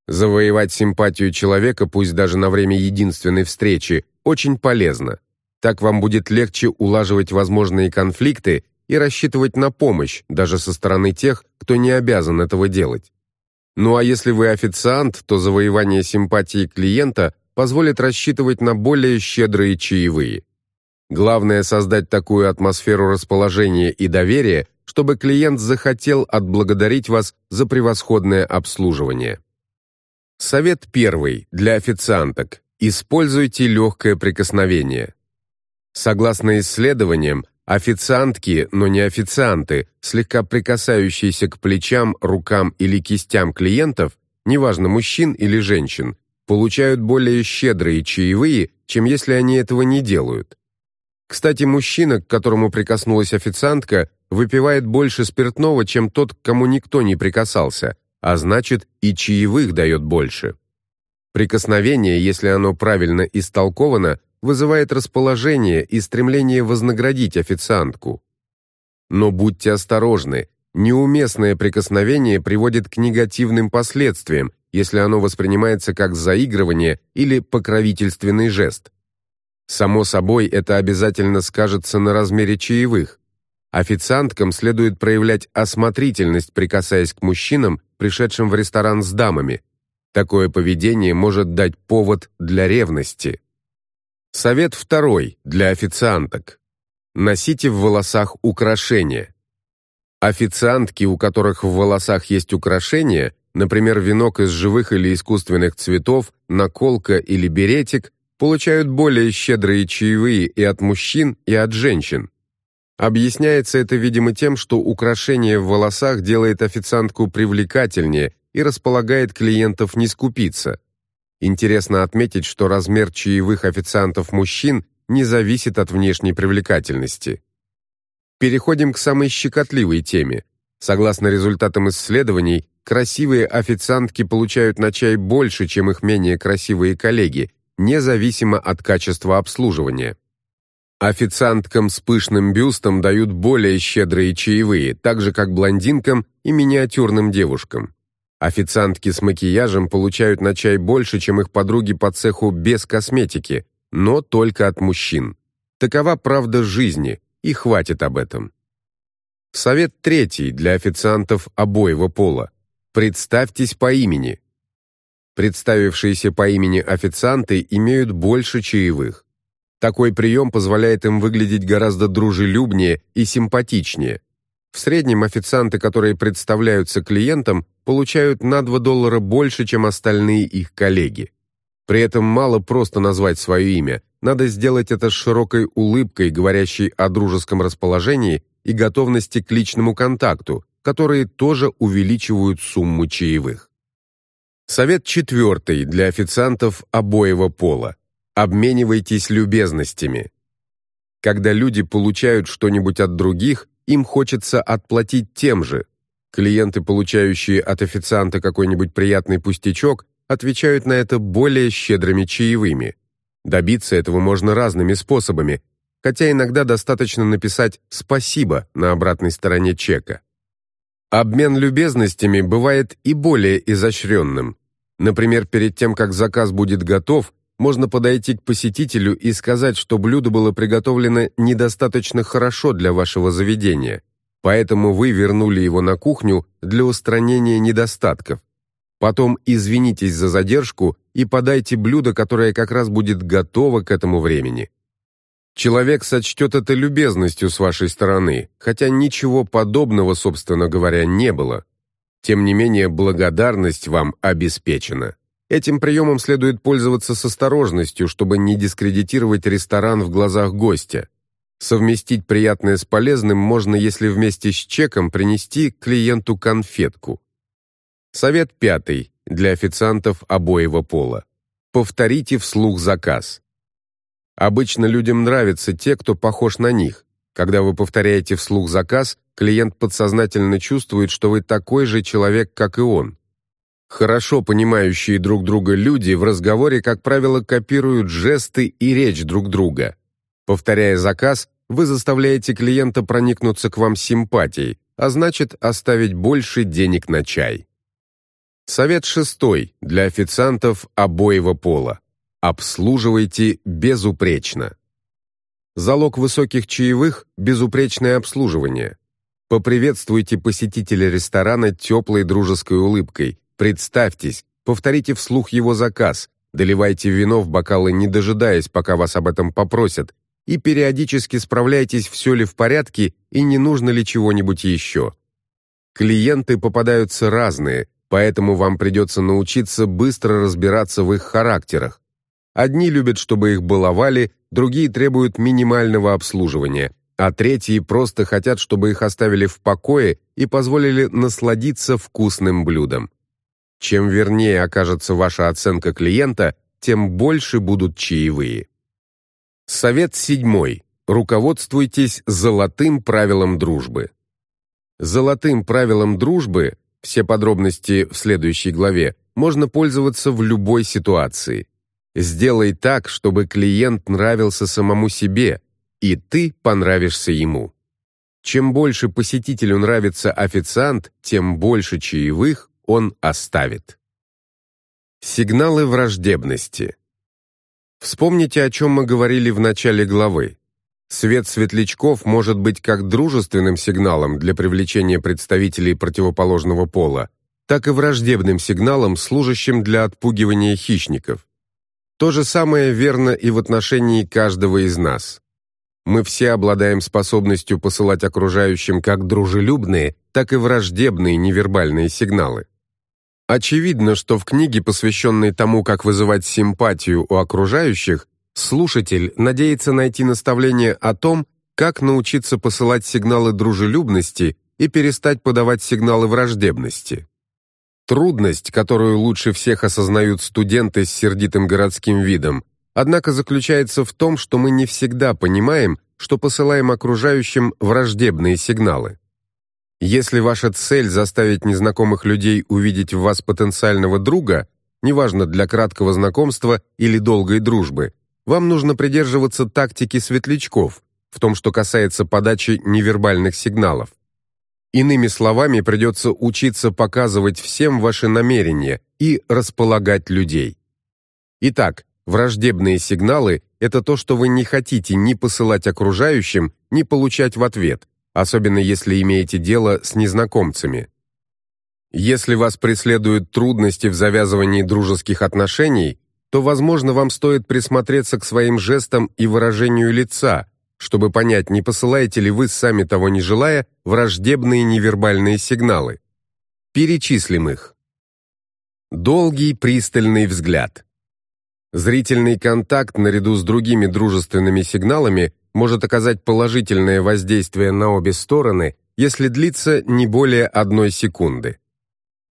Speaker 1: Завоевать симпатию человека, пусть даже на время единственной встречи, очень полезно. Так вам будет легче улаживать возможные конфликты и рассчитывать на помощь даже со стороны тех, кто не обязан этого делать. Ну а если вы официант, то завоевание симпатии клиента позволит рассчитывать на более щедрые чаевые. Главное создать такую атмосферу расположения и доверия, чтобы клиент захотел отблагодарить вас за превосходное обслуживание. Совет первый для официанток. Используйте легкое прикосновение. Согласно исследованиям, Официантки, но не официанты, слегка прикасающиеся к плечам, рукам или кистям клиентов, неважно мужчин или женщин, получают более щедрые чаевые, чем если они этого не делают. Кстати, мужчина, к которому прикоснулась официантка, выпивает больше спиртного, чем тот, к кому никто не прикасался, а значит, и чаевых дает больше. Прикосновение, если оно правильно истолковано, вызывает расположение и стремление вознаградить официантку. Но будьте осторожны, неуместное прикосновение приводит к негативным последствиям, если оно воспринимается как заигрывание или покровительственный жест. Само собой, это обязательно скажется на размере чаевых. Официанткам следует проявлять осмотрительность, прикасаясь к мужчинам, пришедшим в ресторан с дамами. Такое поведение может дать повод для ревности. Совет второй для официанток. Носите в волосах украшения. Официантки, у которых в волосах есть украшения, например, венок из живых или искусственных цветов, наколка или беретик, получают более щедрые чаевые и от мужчин, и от женщин. Объясняется это, видимо, тем, что украшение в волосах делает официантку привлекательнее и располагает клиентов не скупиться. Интересно отметить, что размер чаевых официантов мужчин не зависит от внешней привлекательности. Переходим к самой щекотливой теме. Согласно результатам исследований, красивые официантки получают на чай больше, чем их менее красивые коллеги, независимо от качества обслуживания. Официанткам с пышным бюстом дают более щедрые чаевые, так же как блондинкам и миниатюрным девушкам. Официантки с макияжем получают на чай больше, чем их подруги по цеху без косметики, но только от мужчин. Такова правда жизни, и хватит об этом. Совет третий для официантов обоего пола. Представьтесь по имени. Представившиеся по имени официанты имеют больше чаевых. Такой прием позволяет им выглядеть гораздо дружелюбнее и симпатичнее. В среднем официанты, которые представляются клиентам, получают на 2 доллара больше, чем остальные их коллеги. При этом мало просто назвать свое имя, надо сделать это с широкой улыбкой, говорящей о дружеском расположении и готовности к личному контакту, которые тоже увеличивают сумму чаевых. Совет четвертый для официантов обоего пола. Обменивайтесь любезностями. Когда люди получают что-нибудь от других, им хочется отплатить тем же. Клиенты, получающие от официанта какой-нибудь приятный пустячок, отвечают на это более щедрыми чаевыми. Добиться этого можно разными способами, хотя иногда достаточно написать «спасибо» на обратной стороне чека. Обмен любезностями бывает и более изощренным. Например, перед тем, как заказ будет готов, можно подойти к посетителю и сказать, что блюдо было приготовлено недостаточно хорошо для вашего заведения, поэтому вы вернули его на кухню для устранения недостатков. Потом извинитесь за задержку и подайте блюдо, которое как раз будет готово к этому времени. Человек сочтет это любезностью с вашей стороны, хотя ничего подобного, собственно говоря, не было. Тем не менее, благодарность вам обеспечена. Этим приемом следует пользоваться с осторожностью, чтобы не дискредитировать ресторан в глазах гостя. Совместить приятное с полезным можно, если вместе с чеком принести клиенту конфетку. Совет пятый для официантов обоего пола. Повторите вслух заказ. Обычно людям нравятся те, кто похож на них. Когда вы повторяете вслух заказ, клиент подсознательно чувствует, что вы такой же человек, как и он. Хорошо понимающие друг друга люди в разговоре, как правило, копируют жесты и речь друг друга. Повторяя заказ, вы заставляете клиента проникнуться к вам симпатией, а значит, оставить больше денег на чай. Совет шестой для официантов обоего пола. Обслуживайте безупречно. Залог высоких чаевых – безупречное обслуживание. Поприветствуйте посетителя ресторана теплой дружеской улыбкой, представьтесь, повторите вслух его заказ, доливайте вино в бокалы, не дожидаясь, пока вас об этом попросят, и периодически справляйтесь, все ли в порядке и не нужно ли чего-нибудь еще. Клиенты попадаются разные, поэтому вам придется научиться быстро разбираться в их характерах. Одни любят, чтобы их баловали, другие требуют минимального обслуживания, а третьи просто хотят, чтобы их оставили в покое и позволили насладиться вкусным блюдом. Чем вернее окажется ваша оценка клиента, тем больше будут чаевые. Совет седьмой. Руководствуйтесь золотым правилом дружбы. Золотым правилом дружбы, все подробности в следующей главе, можно пользоваться в любой ситуации. Сделай так, чтобы клиент нравился самому себе, и ты понравишься ему. Чем больше посетителю нравится официант, тем больше чаевых он оставит. Сигналы враждебности. Вспомните, о чем мы говорили в начале главы. Свет светлячков может быть как дружественным сигналом для привлечения представителей противоположного пола, так и враждебным сигналом, служащим для отпугивания хищников. То же самое верно и в отношении каждого из нас. Мы все обладаем способностью посылать окружающим как дружелюбные, так и враждебные невербальные сигналы. Очевидно, что в книге, посвященной тому, как вызывать симпатию у окружающих, слушатель надеется найти наставление о том, как научиться посылать сигналы дружелюбности и перестать подавать сигналы враждебности. Трудность, которую лучше всех осознают студенты с сердитым городским видом, однако заключается в том, что мы не всегда понимаем, что посылаем окружающим враждебные сигналы. Если ваша цель заставить незнакомых людей увидеть в вас потенциального друга, неважно для краткого знакомства или долгой дружбы, вам нужно придерживаться тактики светлячков в том, что касается подачи невербальных сигналов. Иными словами, придется учиться показывать всем ваши намерения и располагать людей. Итак, враждебные сигналы это то, что вы не хотите ни посылать окружающим, ни получать в ответ, особенно если имеете дело с незнакомцами. Если вас преследуют трудности в завязывании дружеских отношений, то, возможно, вам стоит присмотреться к своим жестам и выражению лица, чтобы понять, не посылаете ли вы, сами того не желая, враждебные невербальные сигналы. Перечислим их. Долгий пристальный взгляд. Зрительный контакт наряду с другими дружественными сигналами может оказать положительное воздействие на обе стороны, если длится не более одной секунды.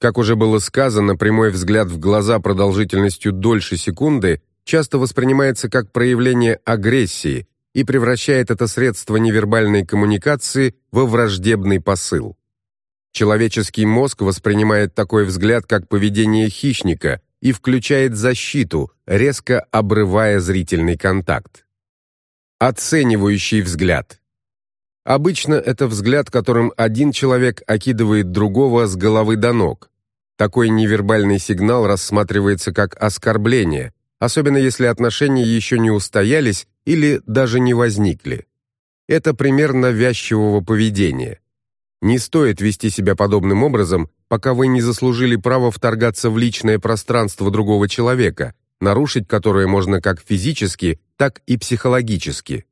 Speaker 1: Как уже было сказано, прямой взгляд в глаза продолжительностью дольше секунды часто воспринимается как проявление агрессии и превращает это средство невербальной коммуникации во враждебный посыл. Человеческий мозг воспринимает такой взгляд как поведение хищника и включает защиту, резко обрывая зрительный контакт. Оценивающий взгляд. Обычно это взгляд, которым один человек окидывает другого с головы до ног. Такой невербальный сигнал рассматривается как оскорбление, особенно если отношения еще не устоялись или даже не возникли. Это пример навязчивого поведения. Не стоит вести себя подобным образом, пока вы не заслужили право вторгаться в личное пространство другого человека, нарушить которое можно как физически, так и психологически.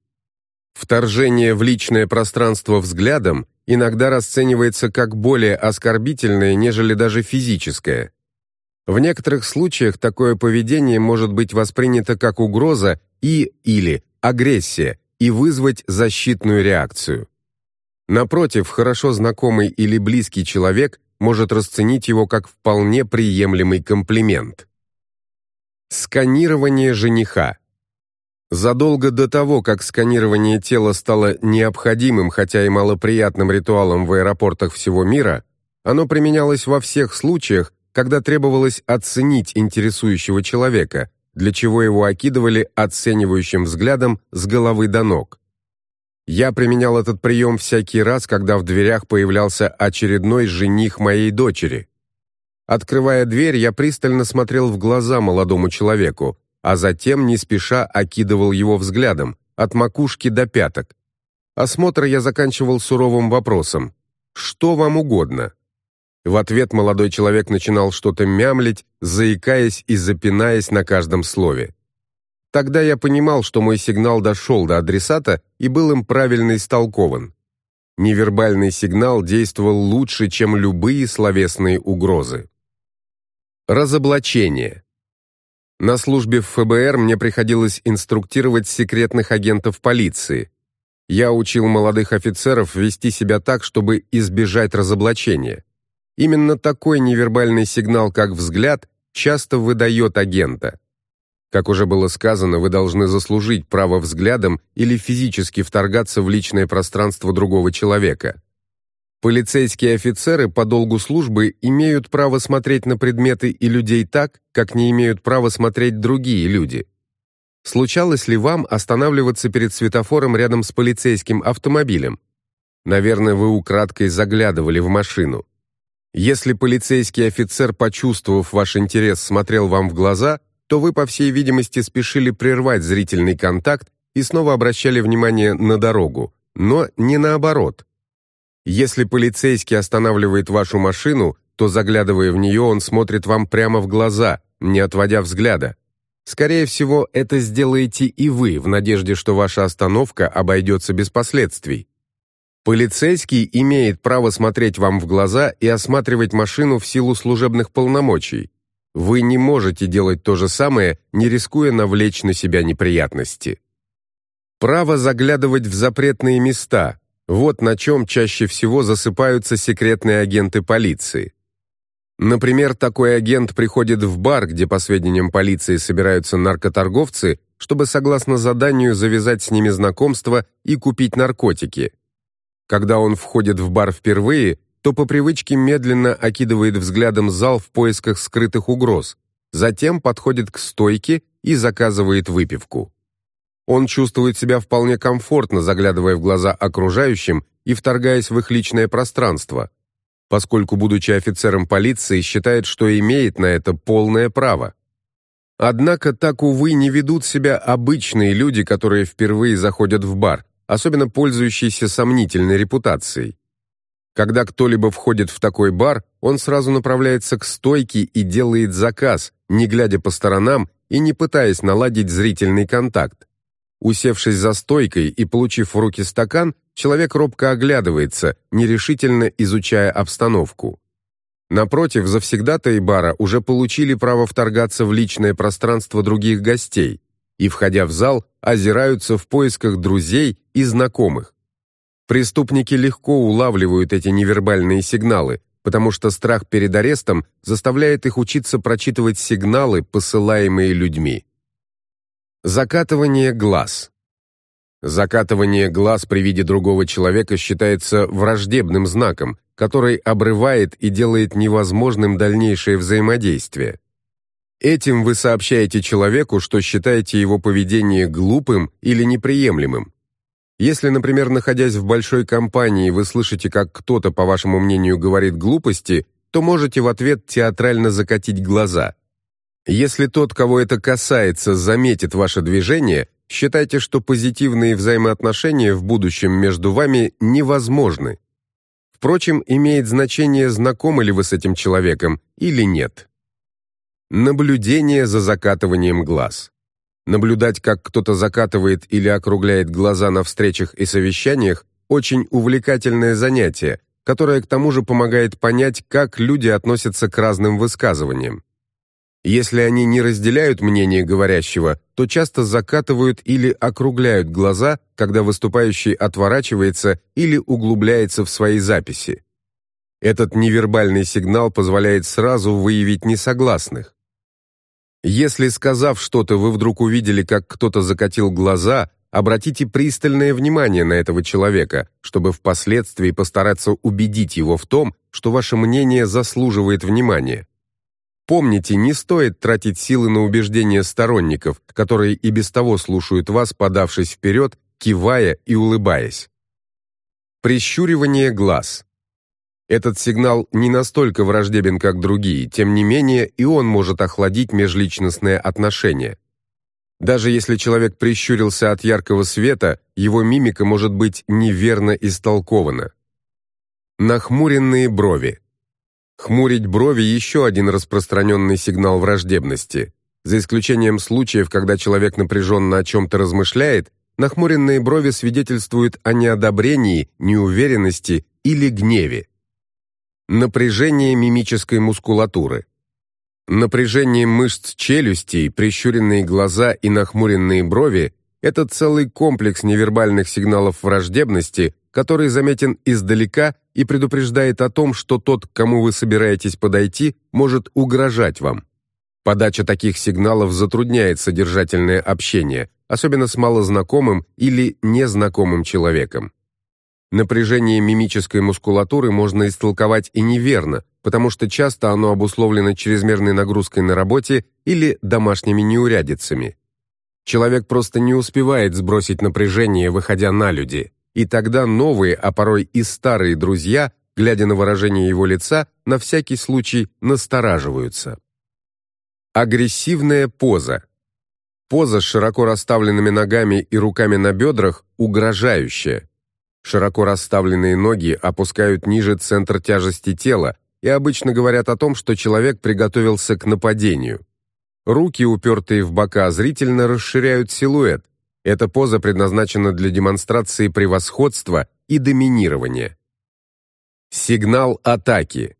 Speaker 1: Вторжение в личное пространство взглядом иногда расценивается как более оскорбительное, нежели даже физическое. В некоторых случаях такое поведение может быть воспринято как угроза и или агрессия и вызвать защитную реакцию. Напротив, хорошо знакомый или близкий человек может расценить его как вполне приемлемый комплимент. Сканирование жениха. Задолго до того, как сканирование тела стало необходимым, хотя и малоприятным ритуалом в аэропортах всего мира, оно применялось во всех случаях, когда требовалось оценить интересующего человека, для чего его окидывали оценивающим взглядом с головы до ног. Я применял этот прием всякий раз, когда в дверях появлялся очередной жених моей дочери. Открывая дверь, я пристально смотрел в глаза молодому человеку, а затем не спеша окидывал его взглядом, от макушки до пяток. Осмотр я заканчивал суровым вопросом «Что вам угодно?». В ответ молодой человек начинал что-то мямлить, заикаясь и запинаясь на каждом слове. Тогда я понимал, что мой сигнал дошел до адресата и был им правильно истолкован. Невербальный сигнал действовал лучше, чем любые словесные угрозы. Разоблачение. На службе в ФБР мне приходилось инструктировать секретных агентов полиции. Я учил молодых офицеров вести себя так, чтобы избежать разоблачения. Именно такой невербальный сигнал, как взгляд, часто выдает агента. Как уже было сказано, вы должны заслужить право взглядом или физически вторгаться в личное пространство другого человека. Полицейские офицеры по долгу службы имеют право смотреть на предметы и людей так, как не имеют права смотреть другие люди. Случалось ли вам останавливаться перед светофором рядом с полицейским автомобилем? Наверное, вы украдкой заглядывали в машину. Если полицейский офицер, почувствовав ваш интерес, смотрел вам в глаза – то вы, по всей видимости, спешили прервать зрительный контакт и снова обращали внимание на дорогу, но не наоборот. Если полицейский останавливает вашу машину, то, заглядывая в нее, он смотрит вам прямо в глаза, не отводя взгляда. Скорее всего, это сделаете и вы, в надежде, что ваша остановка обойдется без последствий. Полицейский имеет право смотреть вам в глаза и осматривать машину в силу служебных полномочий, вы не можете делать то же самое, не рискуя навлечь на себя неприятности. Право заглядывать в запретные места – вот на чем чаще всего засыпаются секретные агенты полиции. Например, такой агент приходит в бар, где, по сведениям полиции, собираются наркоторговцы, чтобы, согласно заданию, завязать с ними знакомство и купить наркотики. Когда он входит в бар впервые, то по привычке медленно окидывает взглядом зал в поисках скрытых угроз, затем подходит к стойке и заказывает выпивку. Он чувствует себя вполне комфортно, заглядывая в глаза окружающим и вторгаясь в их личное пространство, поскольку, будучи офицером полиции, считает, что имеет на это полное право. Однако так, увы, не ведут себя обычные люди, которые впервые заходят в бар, особенно пользующиеся сомнительной репутацией. Когда кто-либо входит в такой бар, он сразу направляется к стойке и делает заказ, не глядя по сторонам и не пытаясь наладить зрительный контакт. Усевшись за стойкой и получив в руки стакан, человек робко оглядывается, нерешительно изучая обстановку. Напротив, завсегдатаи бара уже получили право вторгаться в личное пространство других гостей и, входя в зал, озираются в поисках друзей и знакомых. Преступники легко улавливают эти невербальные сигналы, потому что страх перед арестом заставляет их учиться прочитывать сигналы, посылаемые людьми. Закатывание глаз. Закатывание глаз при виде другого человека считается враждебным знаком, который обрывает и делает невозможным дальнейшее взаимодействие. Этим вы сообщаете человеку, что считаете его поведение глупым или неприемлемым. Если, например, находясь в большой компании, вы слышите, как кто-то, по вашему мнению, говорит глупости, то можете в ответ театрально закатить глаза – если тот, кого это касается, заметит ваше движение, считайте, что позитивные взаимоотношения в будущем между вами невозможны. Впрочем, имеет значение, знакомы ли вы с этим человеком или нет. Наблюдение за закатыванием глаз. Наблюдать, как кто-то закатывает или округляет глаза на встречах и совещаниях, очень увлекательное занятие, которое к тому же помогает понять, как люди относятся к разным высказываниям. Если они не разделяют мнение говорящего, то часто закатывают или округляют глаза, когда выступающий отворачивается или углубляется в свои записи. Этот невербальный сигнал позволяет сразу выявить несогласных. Если, сказав что-то, вы вдруг увидели, как кто-то закатил глаза, обратите пристальное внимание на этого человека, чтобы впоследствии постараться убедить его в том, что ваше мнение заслуживает внимания. Помните, не стоит тратить силы на убеждение сторонников, которые и без того слушают вас, подавшись вперед, кивая и улыбаясь. Прищуривание глаз. Этот сигнал не настолько враждебен, как другие, тем не менее и он может охладить межличностные отношения. Даже если человек прищурился от яркого света, его мимика может быть неверно истолкована. Нахмуренные брови. Хмурить брови – еще один распространенный сигнал враждебности. За исключением случаев, когда человек напряженно о чем-то размышляет, нахмуренные брови свидетельствуют о неодобрении, неуверенности или гневе. Напряжение мимической мускулатуры. Напряжение мышц челюстей, прищуренные глаза и нахмуренные брови – это целый комплекс невербальных сигналов враждебности, который заметен издалека и предупреждает о том, что тот, к кому вы собираетесь подойти, может угрожать вам. Подача таких сигналов затрудняет содержательное общение, особенно с малознакомым или незнакомым человеком. Напряжение мимической мускулатуры можно истолковать и неверно, потому что часто оно обусловлено чрезмерной нагрузкой на работе или домашними неурядицами. Человек просто не успевает сбросить напряжение, выходя на люди. И тогда новые, а порой и старые друзья, глядя на выражение его лица, на всякий случай настораживаются. Агрессивная поза. Поза с широко расставленными ногами и руками на бедрах угрожающая. Широко расставленные ноги опускают ниже центр тяжести тела и обычно говорят о том, что человек приготовился к нападению. Руки, упертые в бока, зрительно расширяют силуэт, эта поза предназначена для демонстрации превосходства и доминирования. Сигнал атаки.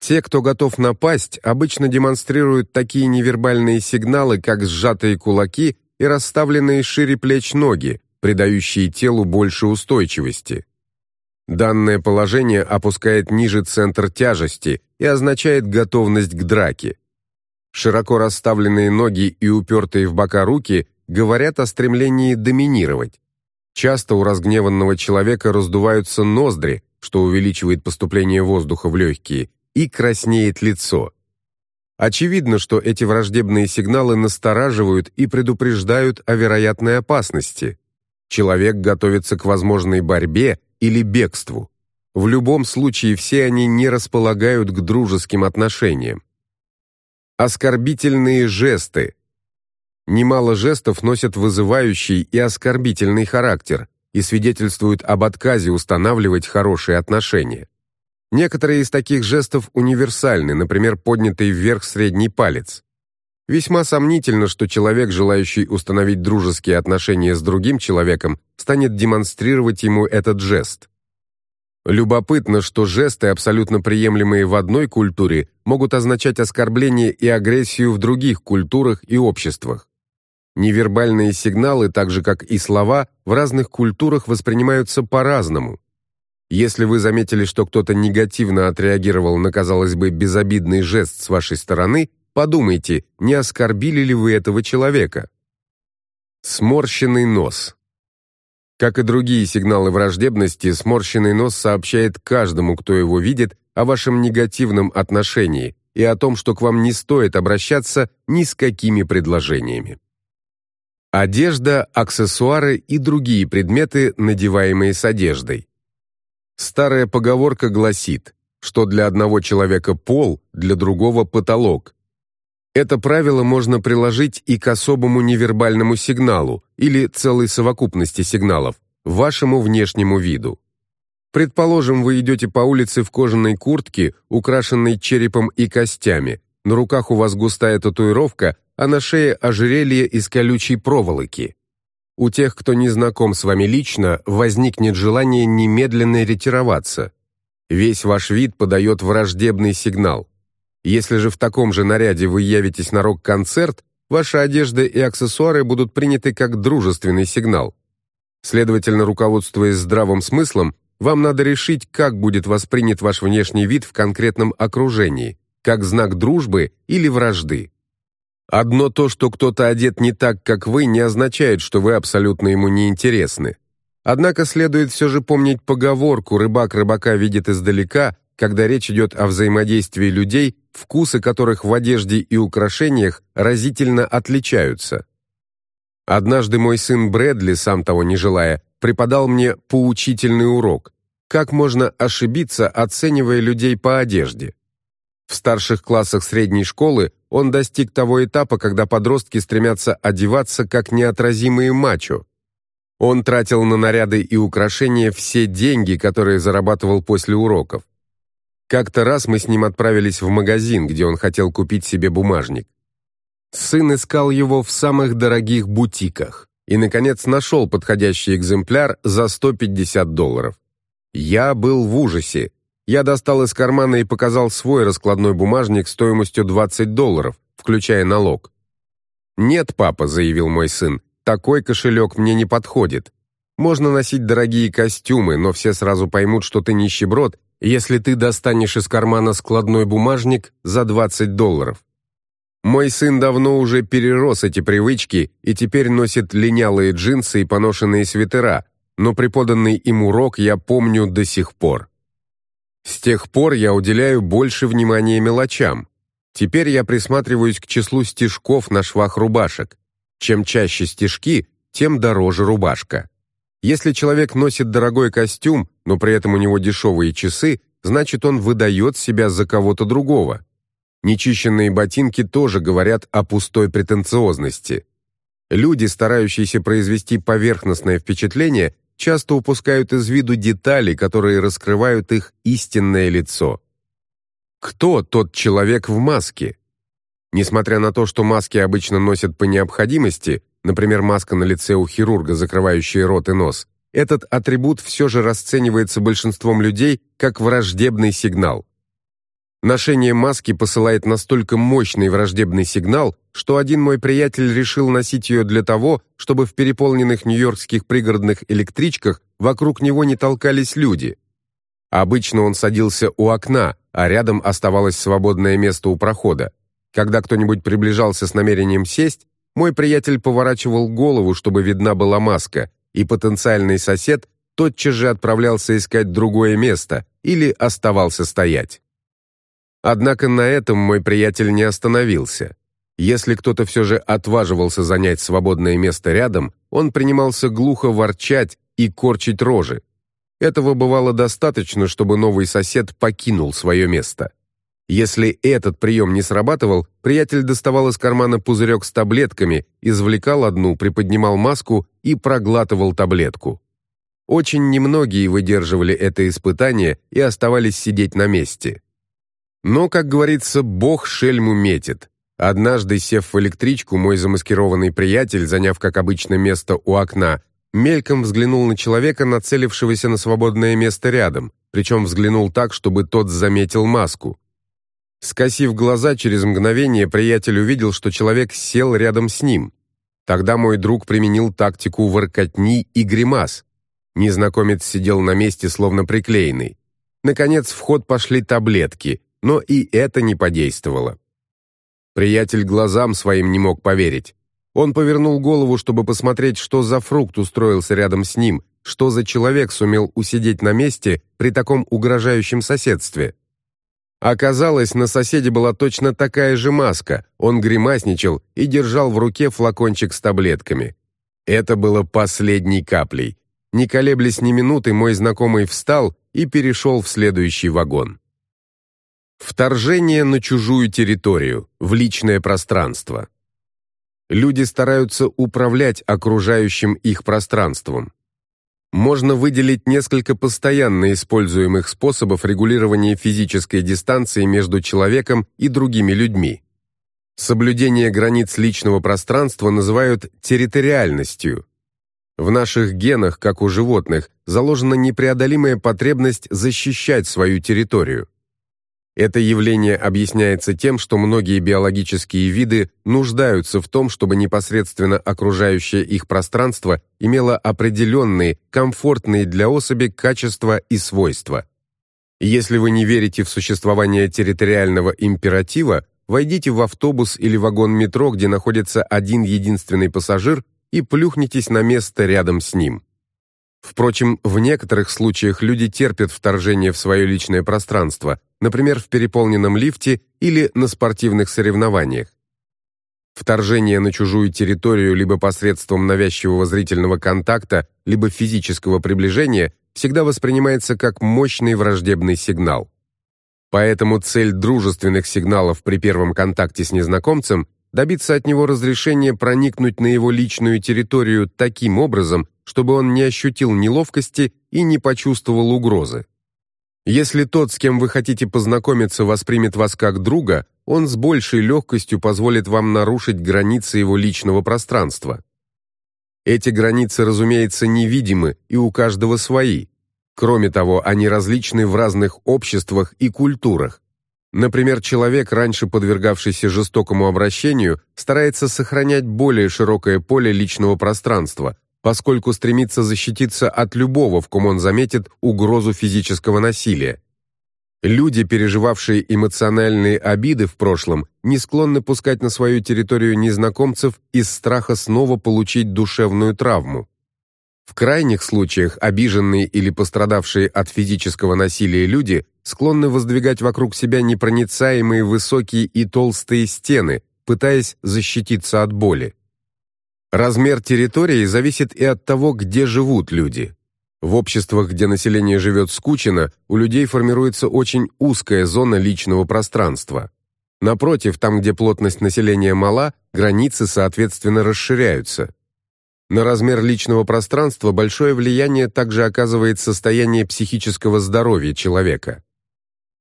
Speaker 1: Те, кто готов напасть, обычно демонстрируют такие невербальные сигналы, как сжатые кулаки и расставленные шире плеч ноги, придающие телу больше устойчивости. Данное положение опускает ниже центр тяжести и означает готовность к драке. Широко расставленные ноги и упертые в бока руки говорят о стремлении доминировать. Часто у разгневанного человека раздуваются ноздри, что увеличивает поступление воздуха в легкие, и краснеет лицо. Очевидно, что эти враждебные сигналы настораживают и предупреждают о вероятной опасности. Человек готовится к возможной борьбе или бегству. В любом случае все они не располагают к дружеским отношениям. Оскорбительные жесты. Немало жестов носят вызывающий и оскорбительный характер и свидетельствуют об отказе устанавливать хорошие отношения. Некоторые из таких жестов универсальны, например, поднятый вверх средний палец. Весьма сомнительно, что человек, желающий установить дружеские отношения с другим человеком, станет демонстрировать ему этот жест. Любопытно, что жесты, абсолютно приемлемые в одной культуре, могут означать оскорбление и агрессию в других культурах и обществах. Невербальные сигналы, так же как и слова, в разных культурах воспринимаются по-разному. Если вы заметили, что кто-то негативно отреагировал на, казалось бы, безобидный жест с вашей стороны, Подумайте, не оскорбили ли вы этого человека? Сморщенный нос. Как и другие сигналы враждебности, сморщенный нос сообщает каждому, кто его видит, о вашем негативном отношении и о том, что к вам не стоит обращаться ни с какими предложениями. Одежда, аксессуары и другие предметы, надеваемые с одеждой. Старая поговорка гласит, что для одного человека пол, для другого потолок, это правило можно приложить и к особому невербальному сигналу или целой совокупности сигналов, вашему внешнему виду. Предположим, вы идете по улице в кожаной куртке, украшенной черепом и костями, на руках у вас густая татуировка, а на шее ожерелье из колючей проволоки. У тех, кто не знаком с вами лично, возникнет желание немедленно ретироваться. Весь ваш вид подает враждебный сигнал. Если же в таком же наряде вы явитесь на рок-концерт, ваша одежда и аксессуары будут приняты как дружественный сигнал. Следовательно, руководствуясь здравым смыслом, вам надо решить, как будет воспринят ваш внешний вид в конкретном окружении, как знак дружбы или вражды. Одно то, что кто-то одет не так, как вы, не означает, что вы абсолютно ему не интересны. Однако следует все же помнить поговорку «рыбак рыбака видит издалека», когда речь идет о взаимодействии людей, вкусы которых в одежде и украшениях разительно отличаются. Однажды мой сын Брэдли, сам того не желая, преподал мне поучительный урок, как можно ошибиться, оценивая людей по одежде. В старших классах средней школы он достиг того этапа, когда подростки стремятся одеваться как неотразимые мачо. Он тратил на наряды и украшения все деньги, которые зарабатывал после уроков. Как-то раз мы с ним отправились в магазин, где он хотел купить себе бумажник. Сын искал его в самых дорогих бутиках и, наконец, нашел подходящий экземпляр за 150 долларов. Я был в ужасе. Я достал из кармана и показал свой раскладной бумажник стоимостью 20 долларов, включая налог. «Нет, папа», — заявил мой сын, — «такой кошелек мне не подходит. Можно носить дорогие костюмы, но все сразу поймут, что ты нищеброд, если ты достанешь из кармана складной бумажник за 20 долларов. Мой сын давно уже перерос эти привычки и теперь носит линялые джинсы и поношенные свитера, но преподанный им урок я помню до сих пор. С тех пор я уделяю больше внимания мелочам. Теперь я присматриваюсь к числу стежков на швах рубашек. Чем чаще стежки, тем дороже рубашка. Если человек носит дорогой костюм, но при этом у него дешевые часы, значит он выдает себя за кого-то другого. Нечищенные ботинки тоже говорят о пустой претенциозности. Люди, старающиеся произвести поверхностное впечатление, часто упускают из виду детали, которые раскрывают их истинное лицо. Кто тот человек в маске? Несмотря на то, что маски обычно носят по необходимости, например, маска на лице у хирурга, закрывающая рот и нос, этот атрибут все же расценивается большинством людей как враждебный сигнал. Ношение маски посылает настолько мощный враждебный сигнал, что один мой приятель решил носить ее для того, чтобы в переполненных нью-йоркских пригородных электричках вокруг него не толкались люди. Обычно он садился у окна, а рядом оставалось свободное место у прохода. Когда кто-нибудь приближался с намерением сесть, мой приятель поворачивал голову, чтобы видна была маска, и потенциальный сосед тотчас же отправлялся искать другое место или оставался стоять. Однако на этом мой приятель не остановился. Если кто-то все же отваживался занять свободное место рядом, он принимался глухо ворчать и корчить рожи. Этого бывало достаточно, чтобы новый сосед покинул свое место. Если этот прием не срабатывал, приятель доставал из кармана пузырек с таблетками, извлекал одну, приподнимал маску и проглатывал таблетку. Очень немногие выдерживали это испытание и оставались сидеть на месте. Но, как говорится, Бог шельму метит. Однажды, сев в электричку, мой замаскированный приятель, заняв, как обычно, место у окна, мельком взглянул на человека, нацелившегося на свободное место рядом, причем взглянул так, чтобы тот заметил маску. Скосив глаза, через мгновение приятель увидел, что человек сел рядом с ним. Тогда мой друг применил тактику воркотни и гримас. Незнакомец сидел на месте, словно приклеенный. Наконец в ход пошли таблетки, но и это не подействовало. Приятель глазам своим не мог поверить. Он повернул голову, чтобы посмотреть, что за фрукт устроился рядом с ним, что за человек сумел усидеть на месте при таком угрожающем соседстве. Оказалось, на соседе была точно такая же маска. Он гримасничал и держал в руке флакончик с таблетками. Это было последней каплей. Не колеблясь ни минуты, мой знакомый встал и перешел в следующий вагон. Вторжение на чужую территорию, в личное пространство. Люди стараются управлять окружающим их пространством можно выделить несколько постоянно используемых способов регулирования физической дистанции между человеком и другими людьми. Соблюдение границ личного пространства называют территориальностью. В наших генах, как у животных, заложена непреодолимая потребность защищать свою территорию. Это явление объясняется тем, что многие биологические виды нуждаются в том, чтобы непосредственно окружающее их пространство имело определенные, комфортные для особи качества и свойства. Если вы не верите в существование территориального императива, войдите в автобус или вагон метро, где находится один единственный пассажир, и плюхнитесь на место рядом с ним. Впрочем, в некоторых случаях люди терпят вторжение в свое личное пространство, например, в переполненном лифте или на спортивных соревнованиях. Вторжение на чужую территорию либо посредством навязчивого зрительного контакта, либо физического приближения всегда воспринимается как мощный враждебный сигнал. Поэтому цель дружественных сигналов при первом контакте с незнакомцем добиться от него разрешения проникнуть на его личную территорию таким образом, чтобы он не ощутил неловкости и не почувствовал угрозы. Если тот, с кем вы хотите познакомиться, воспримет вас как друга, он с большей легкостью позволит вам нарушить границы его личного пространства. Эти границы, разумеется, невидимы и у каждого свои. Кроме того, они различны в разных обществах и культурах. Например, человек, раньше подвергавшийся жестокому обращению, старается сохранять более широкое поле личного пространства, поскольку стремится защититься от любого, в ком он заметит угрозу физического насилия. Люди, переживавшие эмоциональные обиды в прошлом, не склонны пускать на свою территорию незнакомцев из страха снова получить душевную травму. В крайних случаях обиженные или пострадавшие от физического насилия люди склонны воздвигать вокруг себя непроницаемые высокие и толстые стены, пытаясь защититься от боли. Размер территории зависит и от того, где живут люди. В обществах, где население живет скучно, у людей формируется очень узкая зона личного пространства. Напротив, там, где плотность населения мала, границы, соответственно, расширяются. На размер личного пространства большое влияние также оказывает состояние психического здоровья человека.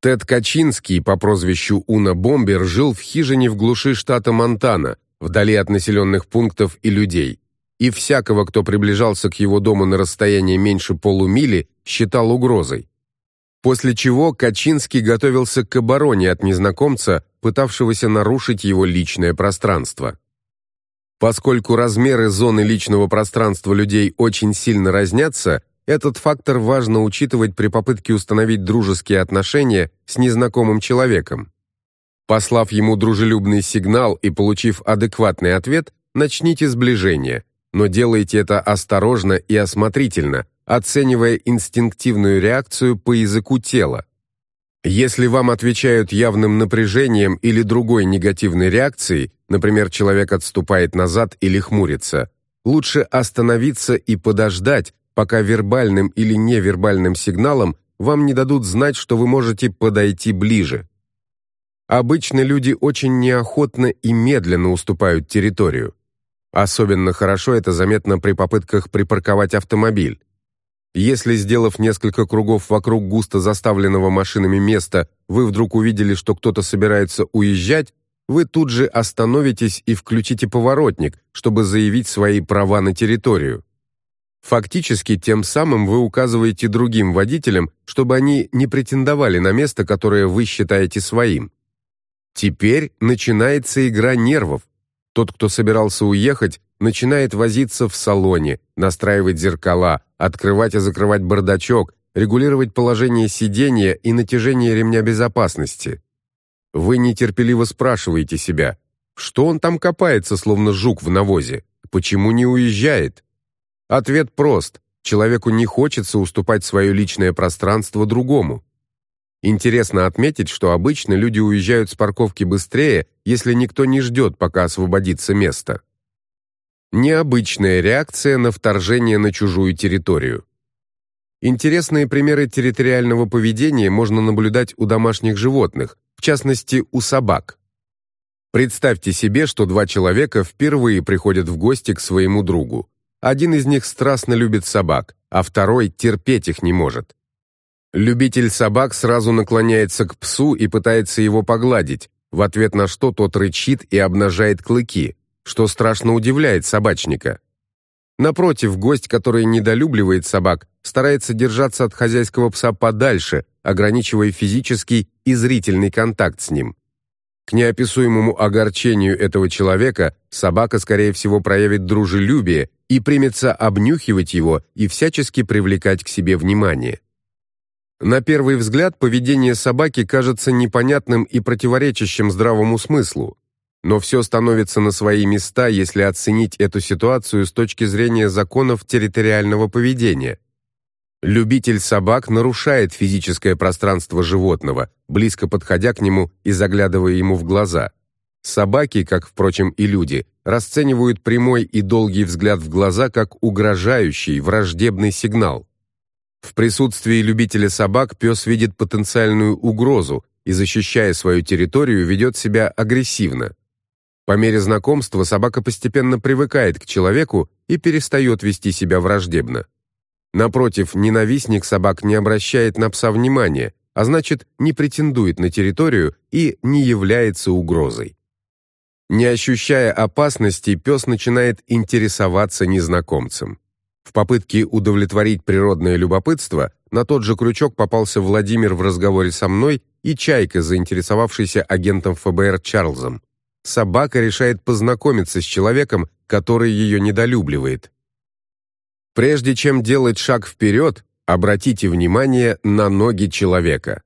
Speaker 1: Тед Качинский по прозвищу Уна Бомбер жил в хижине в глуши штата Монтана, вдали от населенных пунктов и людей, и всякого, кто приближался к его дому на расстояние меньше полумили, считал угрозой. После чего Качинский готовился к обороне от незнакомца, пытавшегося нарушить его личное пространство. Поскольку размеры зоны личного пространства людей очень сильно разнятся, этот фактор важно учитывать при попытке установить дружеские отношения с незнакомым человеком. Послав ему дружелюбный сигнал и получив адекватный ответ, начните сближение, но делайте это осторожно и осмотрительно, оценивая инстинктивную реакцию по языку тела. Если вам отвечают явным напряжением или другой негативной реакцией, например, человек отступает назад или хмурится, лучше остановиться и подождать, пока вербальным или невербальным сигналом вам не дадут знать, что вы можете подойти ближе. Обычно люди очень неохотно и медленно уступают территорию. Особенно хорошо это заметно при попытках припарковать автомобиль. Если, сделав несколько кругов вокруг густо заставленного машинами места, вы вдруг увидели, что кто-то собирается уезжать, вы тут же остановитесь и включите поворотник, чтобы заявить свои права на территорию. Фактически, тем самым вы указываете другим водителям, чтобы они не претендовали на место, которое вы считаете своим. Теперь начинается игра нервов. Тот, кто собирался уехать, начинает возиться в салоне, настраивать зеркала, открывать и закрывать бардачок, регулировать положение сидения и натяжение ремня безопасности. Вы нетерпеливо спрашиваете себя, что он там копается, словно жук в навозе, почему не уезжает? Ответ прост. Человеку не хочется уступать свое личное пространство другому. Интересно отметить, что обычно люди уезжают с парковки быстрее, если никто не ждет, пока освободится место. Необычная реакция на вторжение на чужую территорию. Интересные примеры территориального поведения можно наблюдать у домашних животных, в частности, у собак. Представьте себе, что два человека впервые приходят в гости к своему другу. Один из них страстно любит собак, а второй терпеть их не может. Любитель собак сразу наклоняется к псу и пытается его погладить, в ответ на что тот рычит и обнажает клыки, что страшно удивляет собачника. Напротив, гость, который недолюбливает собак, старается держаться от хозяйского пса подальше, ограничивая физический и зрительный контакт с ним. К неописуемому огорчению этого человека собака, скорее всего, проявит дружелюбие и примется обнюхивать его и всячески привлекать к себе внимание. На первый взгляд поведение собаки кажется непонятным и противоречащим здравому смыслу, но все становится на свои места, если оценить эту ситуацию с точки зрения законов территориального поведения. Любитель собак нарушает физическое пространство животного, близко подходя к нему и заглядывая ему в глаза. Собаки, как, впрочем, и люди, расценивают прямой и долгий взгляд в глаза как угрожающий, враждебный сигнал. В присутствии любителя собак пес видит потенциальную угрозу и, защищая свою территорию, ведет себя агрессивно. По мере знакомства собака постепенно привыкает к человеку и перестает вести себя враждебно. Напротив, ненавистник собак не обращает на пса внимания, а значит, не претендует на территорию и не является угрозой. Не ощущая опасности, пес начинает интересоваться незнакомцем. В попытке удовлетворить природное любопытство на тот же крючок попался Владимир в разговоре со мной и Чайка, заинтересовавшийся агентом ФБР Чарльзом. Собака решает познакомиться с человеком, который ее недолюбливает. Прежде чем делать шаг вперед, обратите внимание на ноги человека.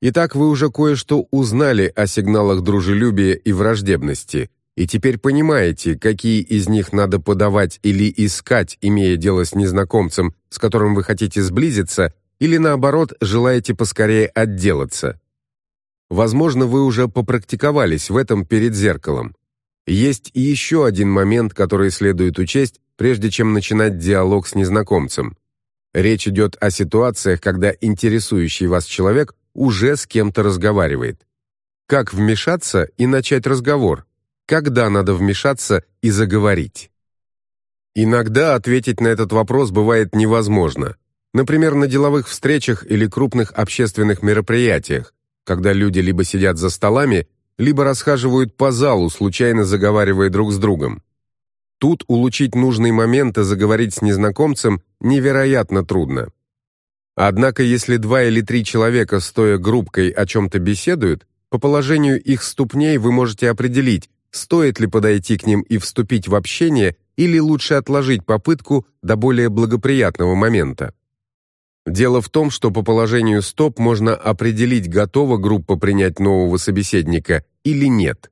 Speaker 1: Итак, вы уже кое-что узнали о сигналах дружелюбия и враждебности, и теперь понимаете, какие из них надо подавать или искать, имея дело с незнакомцем, с которым вы хотите сблизиться, или наоборот, желаете поскорее отделаться. Возможно, вы уже попрактиковались в этом перед зеркалом. Есть еще один момент, который следует учесть, прежде чем начинать диалог с незнакомцем. Речь идет о ситуациях, когда интересующий вас человек уже с кем-то разговаривает. Как вмешаться и начать разговор? Когда надо вмешаться и заговорить? Иногда ответить на этот вопрос бывает невозможно. Например, на деловых встречах или крупных общественных мероприятиях, когда люди либо сидят за столами, либо расхаживают по залу, случайно заговаривая друг с другом. Тут улучшить нужный момент и заговорить с незнакомцем невероятно трудно. Однако, если два или три человека, стоя группкой, о чем-то беседуют, по положению их ступней вы можете определить, стоит ли подойти к ним и вступить в общение или лучше отложить попытку до более благоприятного момента. Дело в том, что по положению стоп можно определить, готова группа принять нового собеседника или нет.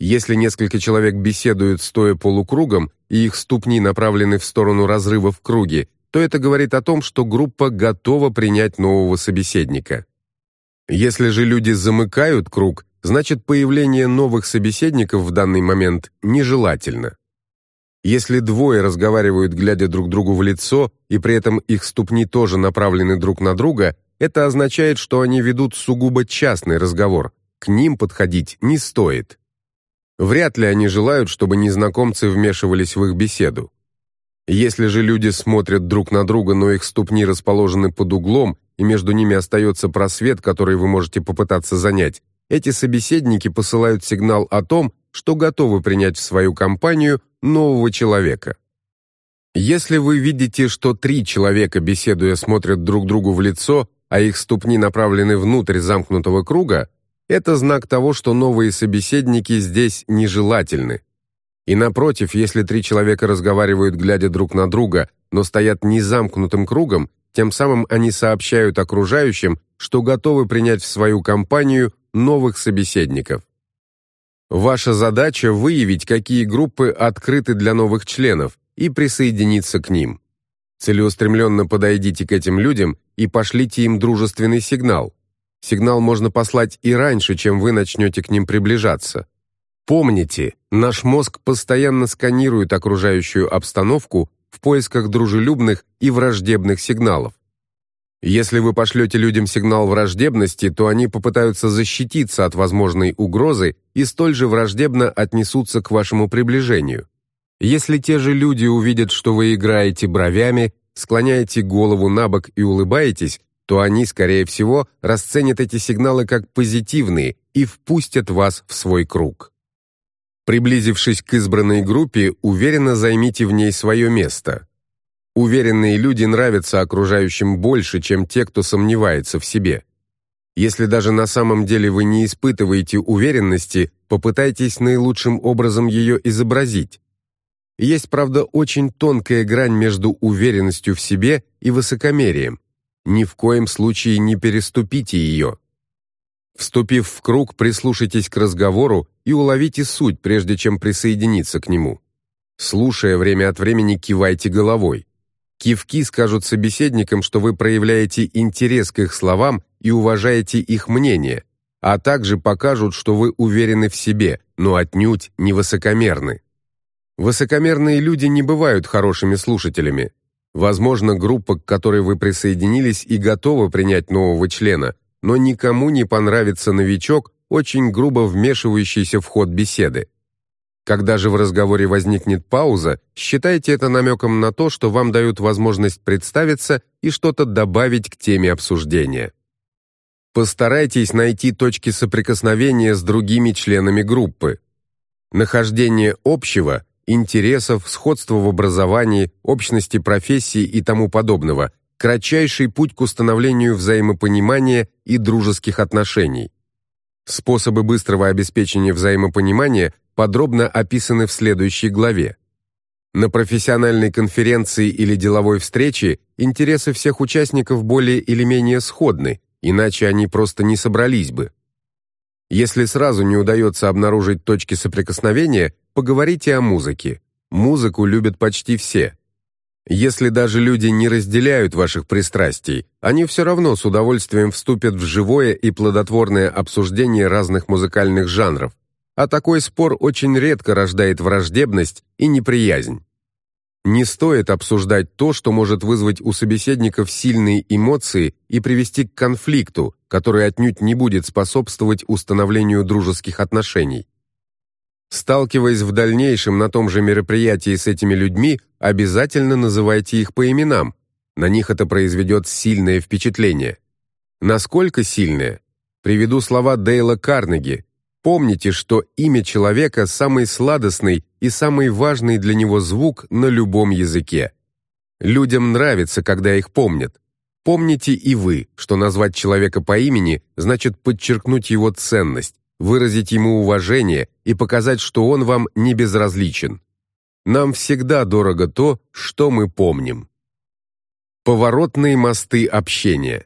Speaker 1: Если несколько человек беседуют стоя полукругом, и их ступни направлены в сторону разрыва в круге, то это говорит о том, что группа готова принять нового собеседника. Если же люди замыкают круг, значит появление новых собеседников в данный момент нежелательно. Если двое разговаривают, глядя друг другу в лицо, и при этом их ступни тоже направлены друг на друга, это означает, что они ведут сугубо частный разговор, к ним подходить не стоит. Вряд ли они желают, чтобы незнакомцы вмешивались в их беседу. Если же люди смотрят друг на друга, но их ступни расположены под углом, и между ними остается просвет, который вы можете попытаться занять, эти собеседники посылают сигнал о том, что готовы принять в свою компанию нового человека. Если вы видите, что три человека, беседуя, смотрят друг другу в лицо, а их ступни направлены внутрь замкнутого круга, это знак того, что новые собеседники здесь нежелательны. И напротив, если три человека разговаривают, глядя друг на друга, но стоят не замкнутым кругом, тем самым они сообщают окружающим, что готовы принять в свою компанию новых собеседников. Ваша задача выявить, какие группы открыты для новых членов и присоединиться к ним. Целеустремленно подойдите к этим людям и пошлите им дружественный сигнал. Сигнал можно послать и раньше, чем вы начнете к ним приближаться. Помните, наш мозг постоянно сканирует окружающую обстановку в поисках дружелюбных и враждебных сигналов. Если вы пошлете людям сигнал враждебности, то они попытаются защититься от возможной угрозы и столь же враждебно отнесутся к вашему приближению. Если те же люди увидят, что вы играете бровями, склоняете голову на бок и улыбаетесь, то они, скорее всего, расценят эти сигналы как позитивные и впустят вас в свой круг. Приблизившись к избранной группе, уверенно займите в ней свое место. Уверенные люди нравятся окружающим больше, чем те, кто сомневается в себе. Если даже на самом деле вы не испытываете уверенности, попытайтесь наилучшим образом ее изобразить. Есть, правда, очень тонкая грань между уверенностью в себе и высокомерием. Ни в коем случае не переступите ее. Вступив в круг, прислушайтесь к разговору и уловите суть, прежде чем присоединиться к нему. Слушая время от времени, кивайте головой. Кивки скажут собеседникам, что вы проявляете интерес к их словам и уважаете их мнение, а также покажут, что вы уверены в себе, но отнюдь не высокомерны. Высокомерные люди не бывают хорошими слушателями. Возможно, группа, к которой вы присоединились, и готова принять нового члена, но никому не понравится новичок, очень грубо вмешивающийся в ход беседы. Когда же в разговоре возникнет пауза, считайте это намеком на то, что вам дают возможность представиться и что-то добавить к теме обсуждения. Постарайтесь найти точки соприкосновения с другими членами группы. Нахождение общего, интересов, сходства в образовании, общности профессий и тому подобного – кратчайший путь к установлению взаимопонимания и дружеских отношений. Способы быстрого обеспечения взаимопонимания подробно описаны в следующей главе. На профессиональной конференции или деловой встрече интересы всех участников более или менее сходны, иначе они просто не собрались бы. Если сразу не удается обнаружить точки соприкосновения, поговорите о музыке. Музыку любят почти все. Если даже люди не разделяют ваших пристрастий, они все равно с удовольствием вступят в живое и плодотворное обсуждение разных музыкальных жанров, а такой спор очень редко рождает враждебность и неприязнь. Не стоит обсуждать то, что может вызвать у собеседников сильные эмоции и привести к конфликту, который отнюдь не будет способствовать установлению дружеских отношений. Сталкиваясь в дальнейшем на том же мероприятии с этими людьми, обязательно называйте их по именам. На них это произведет сильное впечатление. Насколько сильное? Приведу слова Дейла Карнеги. Помните, что имя человека самый сладостный и самый важный для него звук на любом языке. Людям нравится, когда их помнят. Помните и вы, что назвать человека по имени значит подчеркнуть его ценность, выразить ему уважение и показать, что он вам не безразличен. Нам всегда дорого то, что мы помним. Поворотные мосты общения.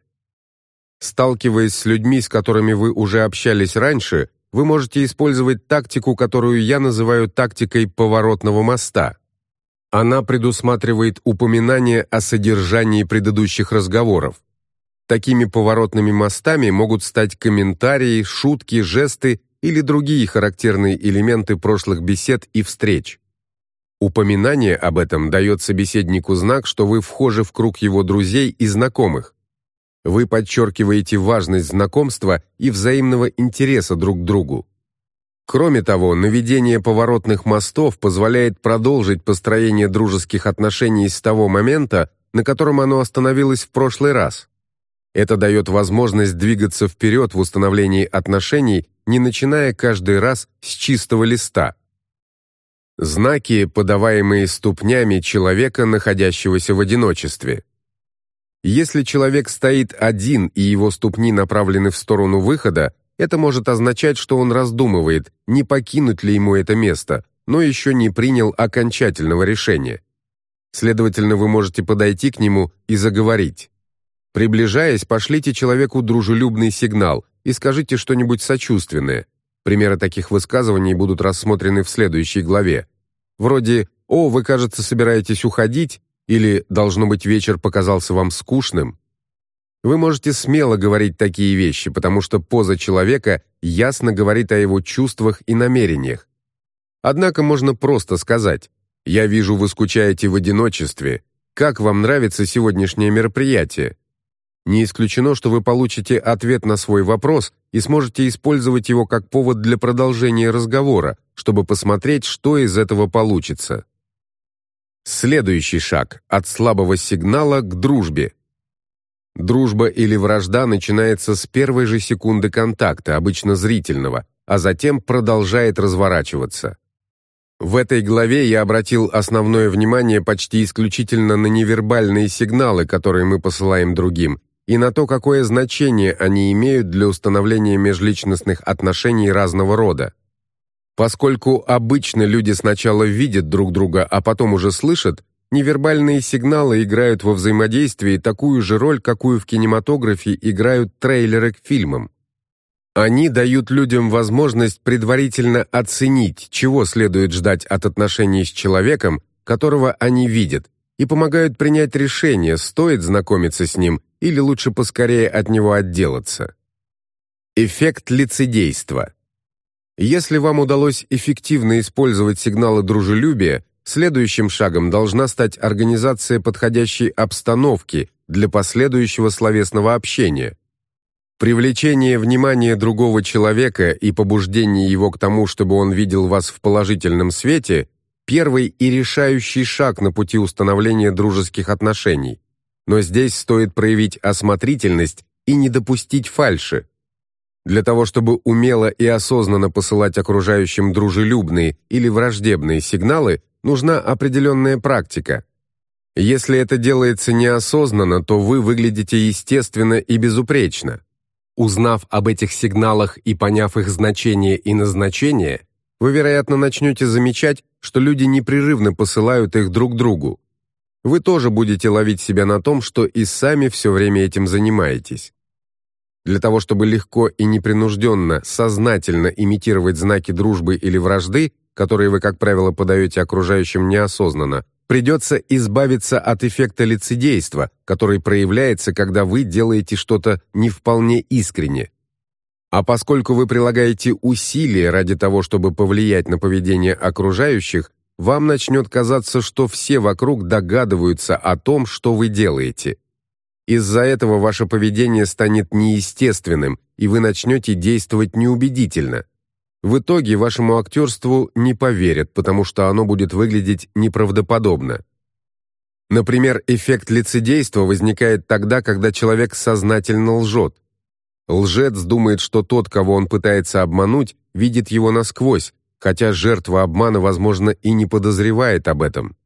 Speaker 1: Сталкиваясь с людьми, с которыми вы уже общались раньше, вы можете использовать тактику, которую я называю тактикой поворотного моста. Она предусматривает упоминание о содержании предыдущих разговоров. Такими поворотными мостами могут стать комментарии, шутки, жесты или другие характерные элементы прошлых бесед и встреч. Упоминание об этом дает собеседнику знак, что вы вхожи в круг его друзей и знакомых. Вы подчеркиваете важность знакомства и взаимного интереса друг к другу. Кроме того, наведение поворотных мостов позволяет продолжить построение дружеских отношений с того момента, на котором оно остановилось в прошлый раз. Это дает возможность двигаться вперед в установлении отношений, не начиная каждый раз с чистого листа. Знаки, подаваемые ступнями человека, находящегося в одиночестве. Если человек стоит один и его ступни направлены в сторону выхода, это может означать, что он раздумывает, не покинуть ли ему это место, но еще не принял окончательного решения. Следовательно, вы можете подойти к нему и заговорить. Приближаясь, пошлите человеку дружелюбный сигнал и скажите что-нибудь сочувственное. Примеры таких высказываний будут рассмотрены в следующей главе. Вроде «О, вы, кажется, собираетесь уходить» или «Должно быть, вечер показался вам скучным». Вы можете смело говорить такие вещи, потому что поза человека ясно говорит о его чувствах и намерениях. Однако можно просто сказать «Я вижу, вы скучаете в одиночестве. Как вам нравится сегодняшнее мероприятие?» Не исключено, что вы получите ответ на свой вопрос и сможете использовать его как повод для продолжения разговора, чтобы посмотреть, что из этого получится. Следующий шаг – от слабого сигнала к дружбе. Дружба или вражда начинается с первой же секунды контакта, обычно зрительного, а затем продолжает разворачиваться. В этой главе я обратил основное внимание почти исключительно на невербальные сигналы, которые мы посылаем другим, и на то, какое значение они имеют для установления межличностных отношений разного рода. Поскольку обычно люди сначала видят друг друга, а потом уже слышат, невербальные сигналы играют во взаимодействии такую же роль, какую в кинематографе играют трейлеры к фильмам. Они дают людям возможность предварительно оценить, чего следует ждать от отношений с человеком, которого они видят, и помогают принять решение, стоит знакомиться с ним или лучше поскорее от него отделаться. Эффект лицедейства. Если вам удалось эффективно использовать сигналы дружелюбия, следующим шагом должна стать организация подходящей обстановки для последующего словесного общения. Привлечение внимания другого человека и побуждение его к тому, чтобы он видел вас в положительном свете – первый и решающий шаг на пути установления дружеских отношений но здесь стоит проявить осмотрительность и не допустить фальши. Для того, чтобы умело и осознанно посылать окружающим дружелюбные или враждебные сигналы, нужна определенная практика. Если это делается неосознанно, то вы выглядите естественно и безупречно. Узнав об этих сигналах и поняв их значение и назначение, вы, вероятно, начнете замечать, что люди непрерывно посылают их друг другу вы тоже будете ловить себя на том, что и сами все время этим занимаетесь. Для того, чтобы легко и непринужденно, сознательно имитировать знаки дружбы или вражды, которые вы, как правило, подаете окружающим неосознанно, придется избавиться от эффекта лицедейства, который проявляется, когда вы делаете что-то не вполне искренне. А поскольку вы прилагаете усилия ради того, чтобы повлиять на поведение окружающих, вам начнет казаться, что все вокруг догадываются о том, что вы делаете. Из-за этого ваше поведение станет неестественным, и вы начнете действовать неубедительно. В итоге вашему актерству не поверят, потому что оно будет выглядеть неправдоподобно. Например, эффект лицедейства возникает тогда, когда человек сознательно лжет. Лжец думает, что тот, кого он пытается обмануть, видит его насквозь, хотя жертва обмана, возможно, и не подозревает об этом.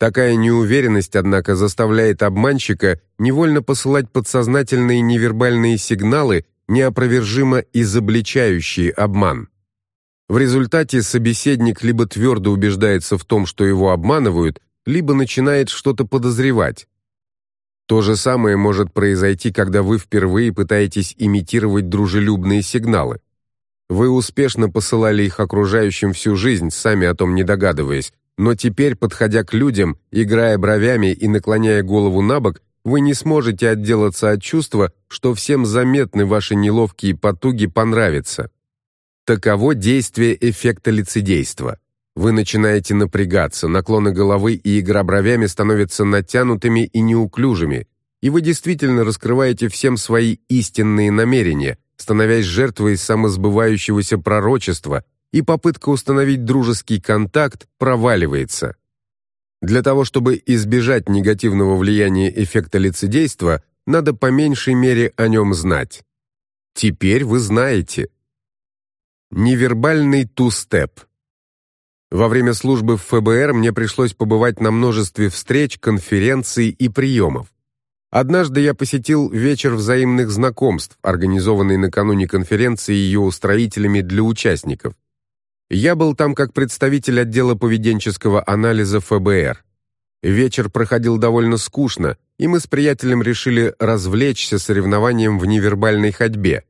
Speaker 1: Такая неуверенность, однако, заставляет обманщика невольно посылать подсознательные невербальные сигналы, неопровержимо изобличающие обман. В результате собеседник либо твердо убеждается в том, что его обманывают, либо начинает что-то подозревать. То же самое может произойти, когда вы впервые пытаетесь имитировать дружелюбные сигналы. Вы успешно посылали их окружающим всю жизнь, сами о том не догадываясь, но теперь, подходя к людям, играя бровями и наклоняя голову на бок, вы не сможете отделаться от чувства, что всем заметны ваши неловкие потуги понравиться. Таково действие эффекта лицедейства. Вы начинаете напрягаться, наклоны головы и игра бровями становятся натянутыми и неуклюжими. и вы действительно раскрываете всем свои истинные намерения, становясь жертвой самосбывающегося пророчества, и попытка установить дружеский контакт проваливается. Для того, чтобы избежать негативного влияния эффекта лицедейства, надо по меньшей мере о нем знать. Теперь вы знаете. Невербальный ту-степ. Во время службы в ФБР мне пришлось побывать на множестве встреч, конференций и приемов. Однажды я посетил вечер взаимных знакомств, организованный накануне конференции ее устроителями для участников. Я был там как представитель отдела поведенческого анализа ФБР. Вечер проходил довольно скучно, и мы с приятелем решили развлечься соревнованием в невербальной ходьбе.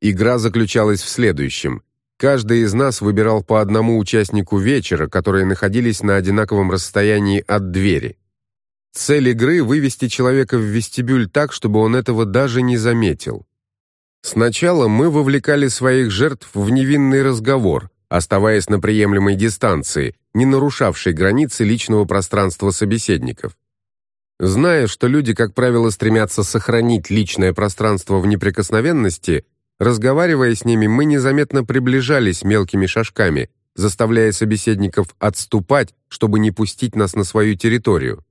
Speaker 1: Игра заключалась в следующем. Каждый из нас выбирал по одному участнику вечера, которые находились на одинаковом расстоянии от двери. Цель игры — вывести человека в вестибюль так, чтобы он этого даже не заметил. Сначала мы вовлекали своих жертв в невинный разговор, оставаясь на приемлемой дистанции, не нарушавшей границы личного пространства собеседников. Зная, что люди, как правило, стремятся сохранить личное пространство в неприкосновенности, разговаривая с ними, мы незаметно приближались мелкими шажками, заставляя собеседников отступать, чтобы не пустить нас на свою территорию.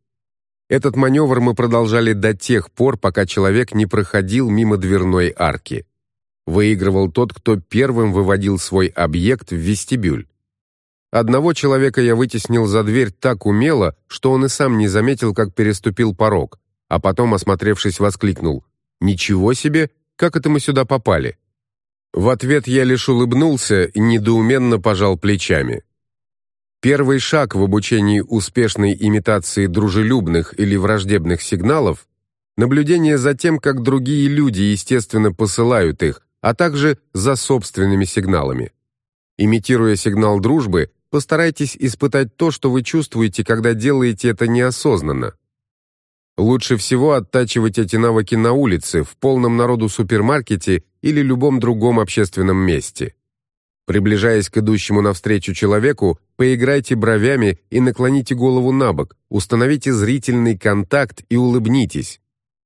Speaker 1: Этот маневр мы продолжали до тех пор, пока человек не проходил мимо дверной арки. Выигрывал тот, кто первым выводил свой объект в вестибюль. Одного человека я вытеснил за дверь так умело, что он и сам не заметил, как переступил порог, а потом, осмотревшись, воскликнул «Ничего себе! Как это мы сюда попали?» В ответ я лишь улыбнулся и недоуменно пожал плечами. Первый шаг в обучении успешной имитации дружелюбных или враждебных сигналов – наблюдение за тем, как другие люди естественно посылают их, а также за собственными сигналами. Имитируя сигнал дружбы, постарайтесь испытать то, что вы чувствуете, когда делаете это неосознанно. Лучше всего оттачивать эти навыки на улице, в полном народу супермаркете или любом другом общественном месте. Приближаясь к идущему навстречу человеку, поиграйте бровями и наклоните голову на бок, установите зрительный контакт и улыбнитесь.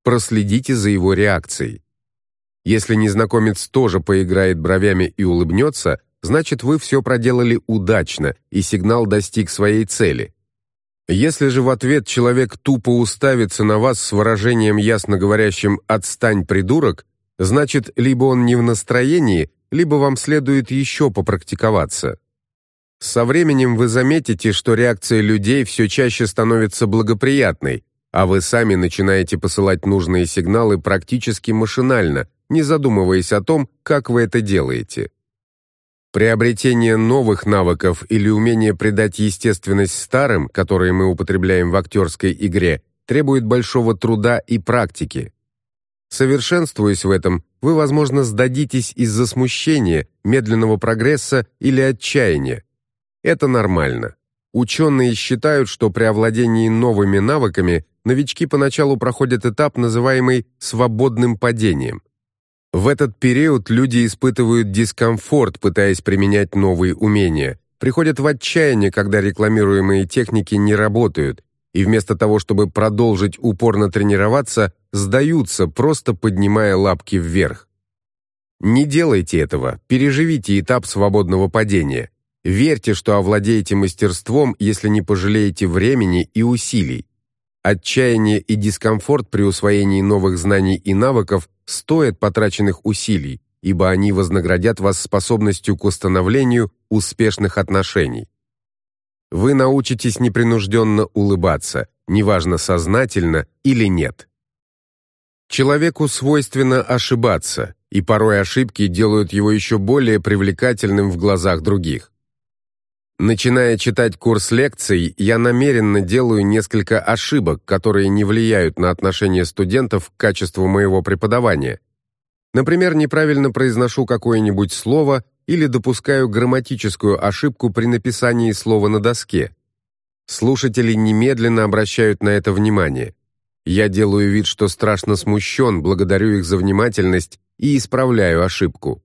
Speaker 1: Проследите за его реакцией. Если незнакомец тоже поиграет бровями и улыбнется, значит вы все проделали удачно, и сигнал достиг своей цели. Если же в ответ человек тупо уставится на вас с выражением ясно говорящим «отстань, придурок», значит, либо он не в настроении, либо вам следует еще попрактиковаться. Со временем вы заметите, что реакция людей все чаще становится благоприятной, а вы сами начинаете посылать нужные сигналы практически машинально, не задумываясь о том, как вы это делаете. Приобретение новых навыков или умение придать естественность старым, которые мы употребляем в актерской игре, требует большого труда и практики. Совершенствуясь в этом, вы, возможно, сдадитесь из-за смущения, медленного прогресса или отчаяния. Это нормально. Ученые считают, что при овладении новыми навыками новички поначалу проходят этап, называемый «свободным падением». В этот период люди испытывают дискомфорт, пытаясь применять новые умения, приходят в отчаяние, когда рекламируемые техники не работают, и вместо того, чтобы продолжить упорно тренироваться, сдаются, просто поднимая лапки вверх. Не делайте этого, переживите этап свободного падения. Верьте, что овладеете мастерством, если не пожалеете времени и усилий. Отчаяние и дискомфорт при усвоении новых знаний и навыков стоят потраченных усилий, ибо они вознаградят вас способностью к установлению успешных отношений. Вы научитесь непринужденно улыбаться, неважно сознательно или нет. Человеку свойственно ошибаться, и порой ошибки делают его еще более привлекательным в глазах других. Начиная читать курс лекций, я намеренно делаю несколько ошибок, которые не влияют на отношение студентов к качеству моего преподавания. Например, неправильно произношу какое-нибудь слово или допускаю грамматическую ошибку при написании слова на доске. Слушатели немедленно обращают на это внимание. Я делаю вид, что страшно смущен, благодарю их за внимательность и исправляю ошибку.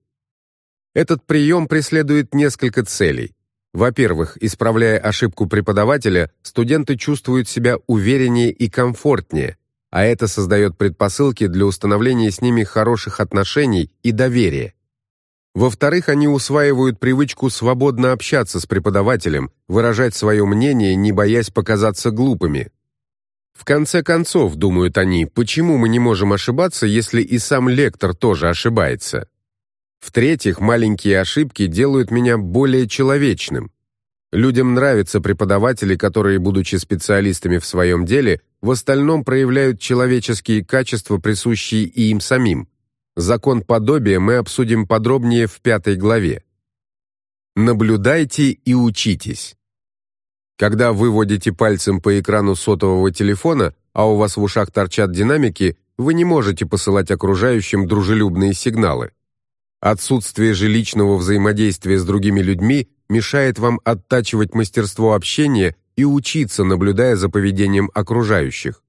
Speaker 1: Этот прием преследует несколько целей. Во-первых, исправляя ошибку преподавателя, студенты чувствуют себя увереннее и комфортнее, а это создает предпосылки для установления с ними хороших отношений и доверия. Во-вторых, они усваивают привычку свободно общаться с преподавателем, выражать свое мнение, не боясь показаться глупыми. В конце концов, думают они, почему мы не можем ошибаться, если и сам лектор тоже ошибается? В-третьих, маленькие ошибки делают меня более человечным. Людям нравятся преподаватели, которые, будучи специалистами в своем деле, в остальном проявляют человеческие качества, присущие и им самим. Закон подобия мы обсудим подробнее в пятой главе. Наблюдайте и учитесь. Когда вы водите пальцем по экрану сотового телефона, а у вас в ушах торчат динамики, вы не можете посылать окружающим дружелюбные сигналы. Отсутствие же личного взаимодействия с другими людьми мешает вам оттачивать мастерство общения и учиться, наблюдая за поведением окружающих.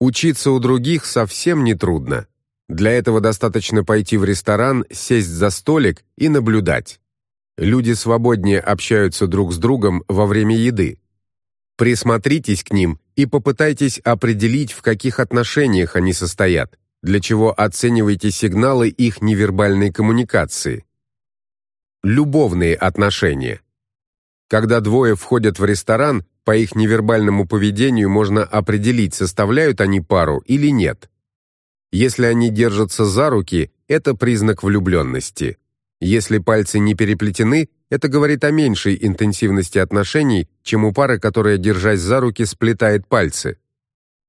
Speaker 1: Учиться у других совсем не трудно. Для этого достаточно пойти в ресторан, сесть за столик и наблюдать. Люди свободнее общаются друг с другом во время еды. Присмотритесь к ним и попытайтесь определить, в каких отношениях они состоят, для чего оценивайте сигналы их невербальной коммуникации. Любовные отношения. Когда двое входят в ресторан, по их невербальному поведению можно определить, составляют они пару или нет. Если они держатся за руки, это признак влюбленности. Если пальцы не переплетены, это говорит о меньшей интенсивности отношений, чем у пары, которая, держась за руки, сплетает пальцы.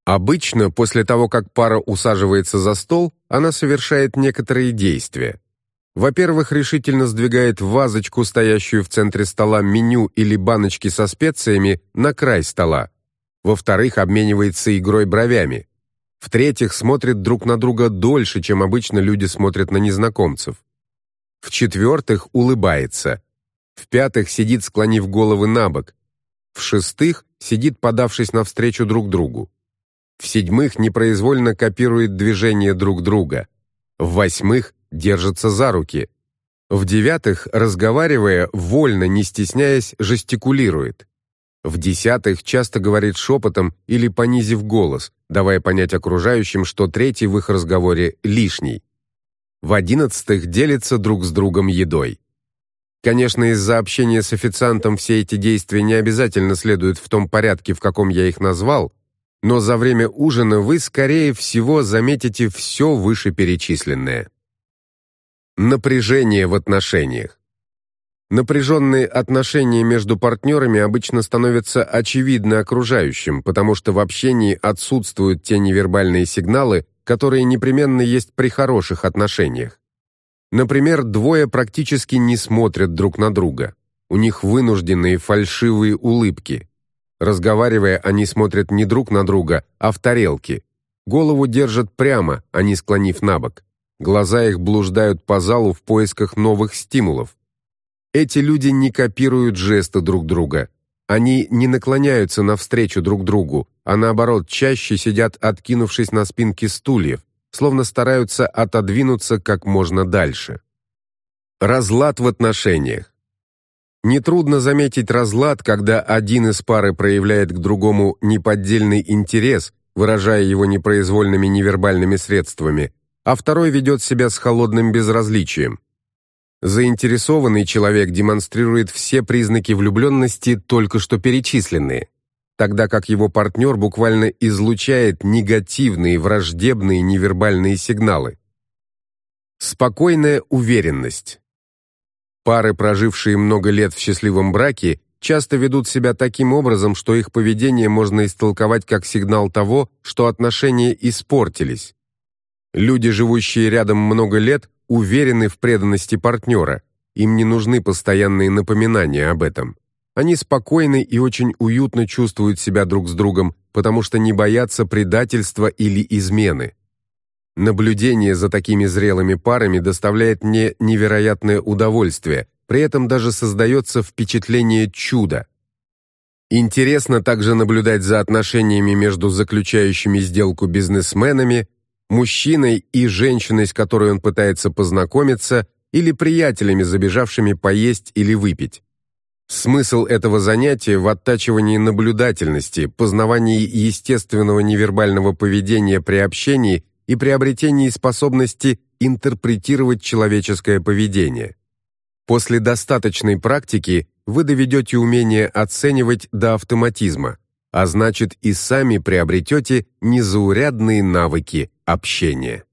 Speaker 1: Обычно, после того, как пара усаживается за стол, она совершает некоторые действия. Во-первых, решительно сдвигает вазочку, стоящую в центре стола, меню или баночки со специями, на край стола. Во-вторых, обменивается игрой бровями. В-третьих, смотрит друг на друга дольше, чем обычно люди смотрят на незнакомцев. В-четвертых, улыбается. В-пятых, сидит, склонив головы на бок. В-шестых, сидит, подавшись навстречу друг другу. В-седьмых, непроизвольно копирует движения друг друга. В-восьмых, держится за руки. В-девятых, разговаривая, вольно, не стесняясь, жестикулирует. В-десятых, часто говорит шепотом или понизив голос, давая понять окружающим, что третий в их разговоре лишний. В одиннадцатых делится друг с другом едой. Конечно, из-за общения с официантом все эти действия не обязательно следуют в том порядке, в каком я их назвал, но за время ужина вы, скорее всего, заметите все вышеперечисленное. Напряжение в отношениях. Напряженные отношения между партнерами обычно становятся очевидны окружающим, потому что в общении отсутствуют те невербальные сигналы, которые непременно есть при хороших отношениях. Например, двое практически не смотрят друг на друга. У них вынужденные фальшивые улыбки. Разговаривая, они смотрят не друг на друга, а в тарелки. Голову держат прямо, а не склонив на бок. Глаза их блуждают по залу в поисках новых стимулов. Эти люди не копируют жесты друг друга. Они не наклоняются навстречу друг другу, а наоборот, чаще сидят, откинувшись на спинки стульев, словно стараются отодвинуться как можно дальше. Разлад в отношениях. Нетрудно заметить разлад, когда один из пары проявляет к другому неподдельный интерес, выражая его непроизвольными невербальными средствами, а второй ведет себя с холодным безразличием. Заинтересованный человек демонстрирует все признаки влюбленности, только что перечисленные, тогда как его партнер буквально излучает негативные, враждебные невербальные сигналы. Спокойная уверенность. Пары, прожившие много лет в счастливом браке, часто ведут себя таким образом, что их поведение можно истолковать как сигнал того, что отношения испортились. Люди, живущие рядом много лет, уверены в преданности партнера, им не нужны постоянные напоминания об этом. Они спокойны и очень уютно чувствуют себя друг с другом, потому что не боятся предательства или измены. Наблюдение за такими зрелыми парами доставляет мне невероятное удовольствие, при этом даже создается впечатление чуда. Интересно также наблюдать за отношениями между заключающими сделку бизнесменами, мужчиной и женщиной, с которой он пытается познакомиться, или приятелями, забежавшими поесть или выпить. Смысл этого занятия в оттачивании наблюдательности, познавании естественного невербального поведения при общении и приобретении способности интерпретировать человеческое поведение. После достаточной практики вы доведете умение оценивать до автоматизма, а значит и сами приобретете незаурядные навыки общения.